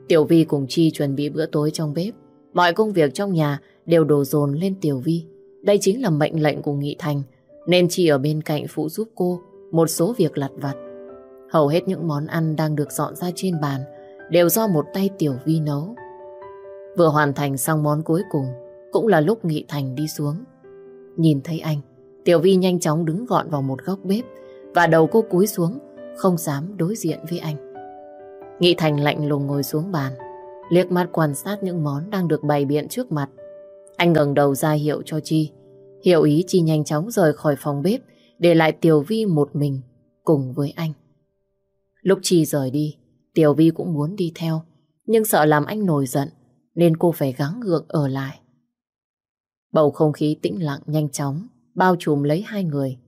Tiểu Vi cùng Chi chuẩn bị bữa tối trong bếp. Mọi công việc trong nhà đều đổ dồn lên Tiểu Vi. Đây chính là mệnh lệnh của Nghị Thành, nên chỉ ở bên cạnh phụ giúp cô một số việc lặt vặt. Hầu hết những món ăn đang được dọn ra trên bàn đều do một tay Tiểu Vi nấu. Vừa hoàn thành xong món cuối cùng, cũng là lúc Nghị Thành đi xuống. Nhìn thấy anh, Tiểu Vi nhanh chóng đứng gọn vào một góc bếp và đầu cô cúi xuống, không dám đối diện với anh. Nghị Thành lạnh lùng ngồi xuống bàn, liếc mắt quan sát những món đang được bày biện trước mặt. Anh ngẩng đầu ra hiệu cho Chi. Hiểu ý Chi nhanh chóng rời khỏi phòng bếp, để lại Tiểu Vi một mình cùng với anh. Lúc Chi rời đi, Tiểu Vi cũng muốn đi theo, nhưng sợ làm anh nổi giận, nên cô phải gắng gượng ở lại. Bầu không khí tĩnh lặng nhanh chóng, bao trùm lấy hai người.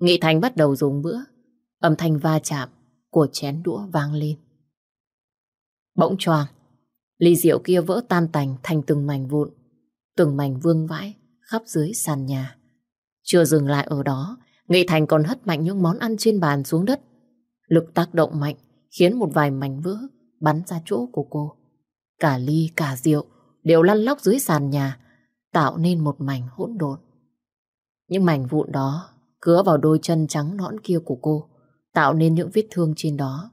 Nghị Thành bắt đầu dùng bữa, âm thanh va chạm của chén đũa vang lên. Bỗng choàng, ly rượu kia vỡ tan tành thành từng mảnh vụn, từng mảnh vương vãi khắp dưới sàn nhà. Chưa dừng lại ở đó, Nghị Thành còn hất mạnh những món ăn trên bàn xuống đất. Lực tác động mạnh khiến một vài mảnh vỡ bắn ra chỗ của cô. Cả ly, cả rượu đều lăn lóc dưới sàn nhà, tạo nên một mảnh hỗn độn. Những mảnh vụn đó cứa vào đôi chân trắng nõn kia của cô, tạo nên những vết thương trên đó.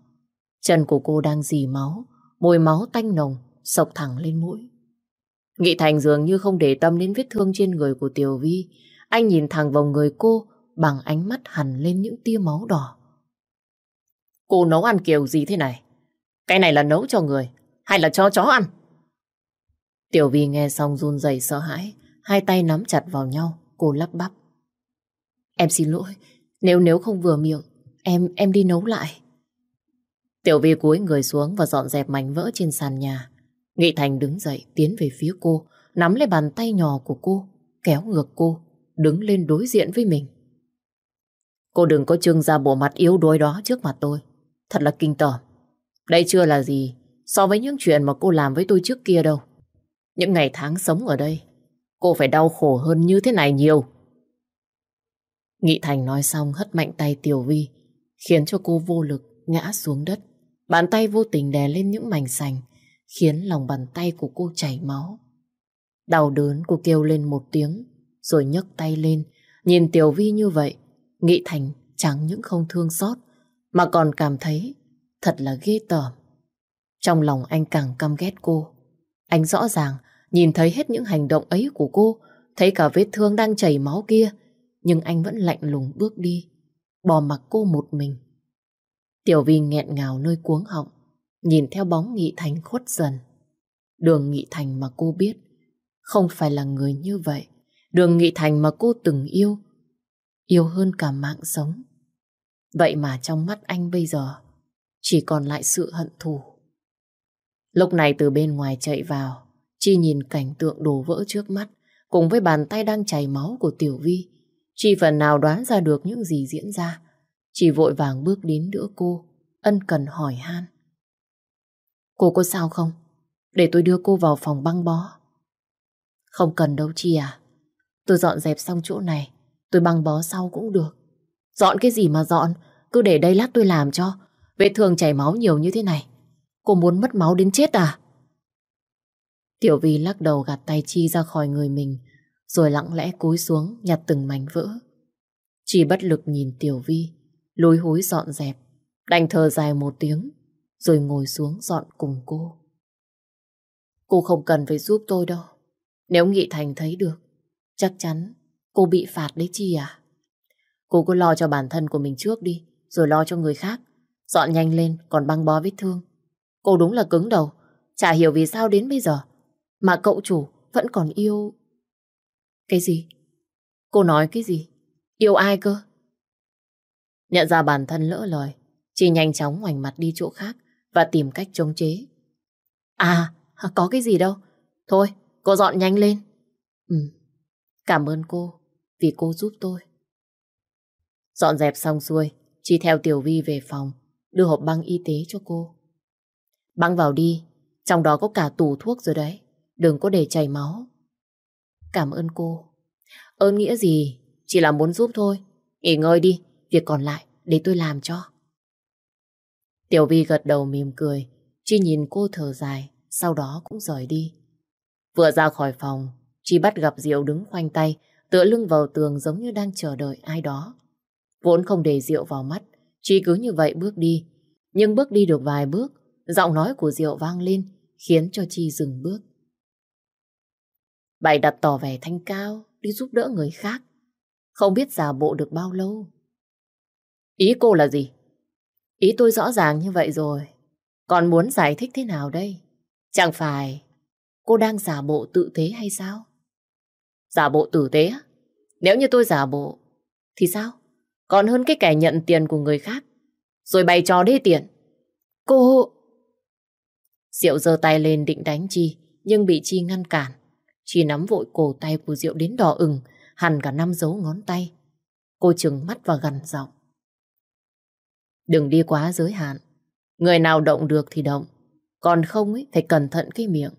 Chân của cô đang dì máu, mùi máu tanh nồng, sộc thẳng lên mũi. Nghị Thành dường như không để tâm đến vết thương trên người của Tiểu Vi. Anh nhìn thẳng vào người cô bằng ánh mắt hằn lên những tia máu đỏ. Cô nấu ăn kiểu gì thế này? Cái này là nấu cho người, hay là cho chó ăn? Tiểu Vi nghe xong run rẩy sợ hãi, hai tay nắm chặt vào nhau, cô lắp bắp. Em xin lỗi, nếu nếu không vừa miệng, em em đi nấu lại. Tiểu Vi cúi người xuống và dọn dẹp mảnh vỡ trên sàn nhà. Nghị Thành đứng dậy, tiến về phía cô, nắm lấy bàn tay nhỏ của cô, kéo ngược cô, đứng lên đối diện với mình. Cô đừng có trưng ra bộ mặt yếu đuối đó trước mặt tôi. Thật là kinh tởm. Đây chưa là gì so với những chuyện mà cô làm với tôi trước kia đâu. Những ngày tháng sống ở đây, cô phải đau khổ hơn như thế này nhiều. Nghị Thành nói xong hất mạnh tay Tiểu Vi, khiến cho cô vô lực ngã xuống đất. Bàn tay vô tình đè lên những mảnh sành, khiến lòng bàn tay của cô chảy máu. Đau đớn cô kêu lên một tiếng, rồi nhấc tay lên, nhìn Tiểu Vi như vậy, Nghị Thành chẳng những không thương xót, mà còn cảm thấy thật là ghê tởm. Trong lòng anh càng căm ghét cô. Anh rõ ràng nhìn thấy hết những hành động ấy của cô, thấy cả vết thương đang chảy máu kia, nhưng anh vẫn lạnh lùng bước đi, bỏ mặc cô một mình. Tiểu Vi nghẹn ngào nơi cuống họng, nhìn theo bóng Nghị Thành khuất dần. Đường Nghị Thành mà cô biết, không phải là người như vậy. Đường Nghị Thành mà cô từng yêu, yêu hơn cả mạng sống. Vậy mà trong mắt anh bây giờ, chỉ còn lại sự hận thù. Lúc này từ bên ngoài chạy vào, Chi nhìn cảnh tượng đổ vỡ trước mắt, cùng với bàn tay đang chảy máu của Tiểu Vi. Chi phần nào đoán ra được những gì diễn ra. Chỉ vội vàng bước đến đỡ cô, ân cần hỏi han. Cô có sao không? Để tôi đưa cô vào phòng băng bó. Không cần đâu Chi à. Tôi dọn dẹp xong chỗ này, tôi băng bó sau cũng được. Dọn cái gì mà dọn, cứ để đây lát tôi làm cho. Vết thương chảy máu nhiều như thế này. Cô muốn mất máu đến chết à? Tiểu Vi lắc đầu gạt tay Chi ra khỏi người mình, rồi lặng lẽ cúi xuống nhặt từng mảnh vỡ. Chi bất lực nhìn Tiểu Vi, lối hối dọn dẹp, đành thờ dài một tiếng, rồi ngồi xuống dọn cùng cô. Cô không cần phải giúp tôi đâu. Nếu Nghị Thành thấy được, chắc chắn cô bị phạt đấy Chi à? Cô cứ lo cho bản thân của mình trước đi, rồi lo cho người khác. Dọn nhanh lên, còn băng bó vết thương. Cô đúng là cứng đầu, chả hiểu vì sao đến bây giờ mà cậu chủ vẫn còn yêu... Cái gì? Cô nói cái gì? Yêu ai cơ? Nhận ra bản thân lỡ lời, chị nhanh chóng ngoảnh mặt đi chỗ khác và tìm cách chống chế. À, có cái gì đâu. Thôi, cô dọn nhanh lên. Ừ, cảm ơn cô vì cô giúp tôi. Dọn dẹp xong xuôi, chị theo Tiểu Vi về phòng, đưa hộp băng y tế cho cô. Băng vào đi, trong đó có cả tủ thuốc rồi đấy. Đừng có để chảy máu. Cảm ơn cô. Ơn nghĩa gì? Chỉ là muốn giúp thôi. Nghỉ ngơi đi, việc còn lại để tôi làm cho. Tiểu Vi gật đầu mỉm cười, Chi nhìn cô thở dài, sau đó cũng rời đi. Vừa ra khỏi phòng, Chi bắt gặp Diệu đứng khoanh tay, tựa lưng vào tường giống như đang chờ đợi ai đó. Vốn không để Diệu vào mắt, Chi cứ như vậy bước đi. Nhưng bước đi được vài bước, giọng nói của Diệu vang lên, khiến cho Chi dừng bước. Bày đặt tỏ vẻ thanh cao, đi giúp đỡ người khác. Không biết giả bộ được bao lâu. Ý cô là gì? Ý tôi rõ ràng như vậy rồi. Còn muốn giải thích thế nào đây? Chẳng phải cô đang giả bộ tự tế hay sao? Giả bộ tử tế á? Nếu như tôi giả bộ, thì sao? Còn hơn cái kẻ nhận tiền của người khác, rồi bày trò đê tiền. Cô... Diệu giơ tay lên định đánh Chi, nhưng bị Chi ngăn cản. Chi nắm vội cổ tay của Diệu đến đỏ ửng, hẳn cả năm dấu ngón tay. Cô trừng mắt và gằn giọng. Đừng đi quá giới hạn. Người nào động được thì động. Còn không ấy, phải cẩn thận cái miệng.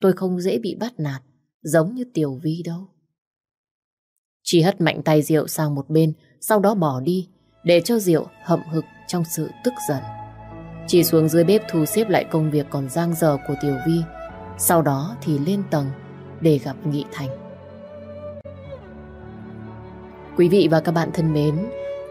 Tôi không dễ bị bắt nạt, giống như Tiểu Vi đâu. Chỉ hất mạnh tay Diệu sang một bên, sau đó bỏ đi, để cho Diệu hậm hực trong sự tức giận. Chỉ xuống dưới bếp thu xếp lại công việc còn giang dở của Tiểu Vi, sau đó thì lên tầng để gặp Nghị Thành. Quý vị và các bạn thân mến,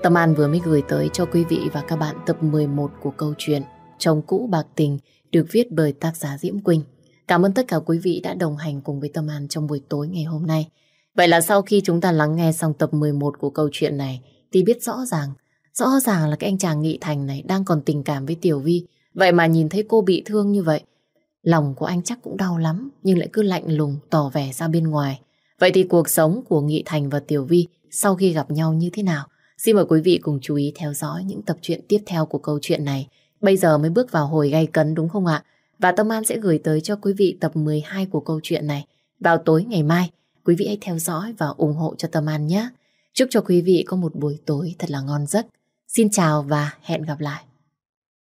Tâm An vừa mới gửi tới cho quý vị và các bạn tập 11 của câu chuyện Chồng cũ bạc tình được viết bởi tác giả Diễm Quỳnh. Cảm ơn tất cả quý vị đã đồng hành cùng với Tâm An trong buổi tối ngày hôm nay. Vậy là sau khi chúng ta lắng nghe xong tập 11 của câu chuyện này thì biết rõ ràng, rõ ràng là cái anh chàng Nghị Thành này đang còn tình cảm với Tiểu Vi. Vậy mà nhìn thấy cô bị thương như vậy Lòng của anh chắc cũng đau lắm nhưng lại cứ lạnh lùng tỏ vẻ ra bên ngoài. Vậy thì cuộc sống của Nghị Thành và Tiểu Vi sau khi gặp nhau như thế nào? Xin mời quý vị cùng chú ý theo dõi những tập truyện tiếp theo của câu chuyện này. Bây giờ mới bước vào hồi gay cấn đúng không ạ? Và Tâm An sẽ gửi tới cho quý vị tập 12 của câu chuyện này vào tối ngày mai. Quý vị hãy theo dõi và ủng hộ cho Tâm An nhé. Chúc cho quý vị có một buổi tối thật là ngon giấc. Xin chào và hẹn gặp lại.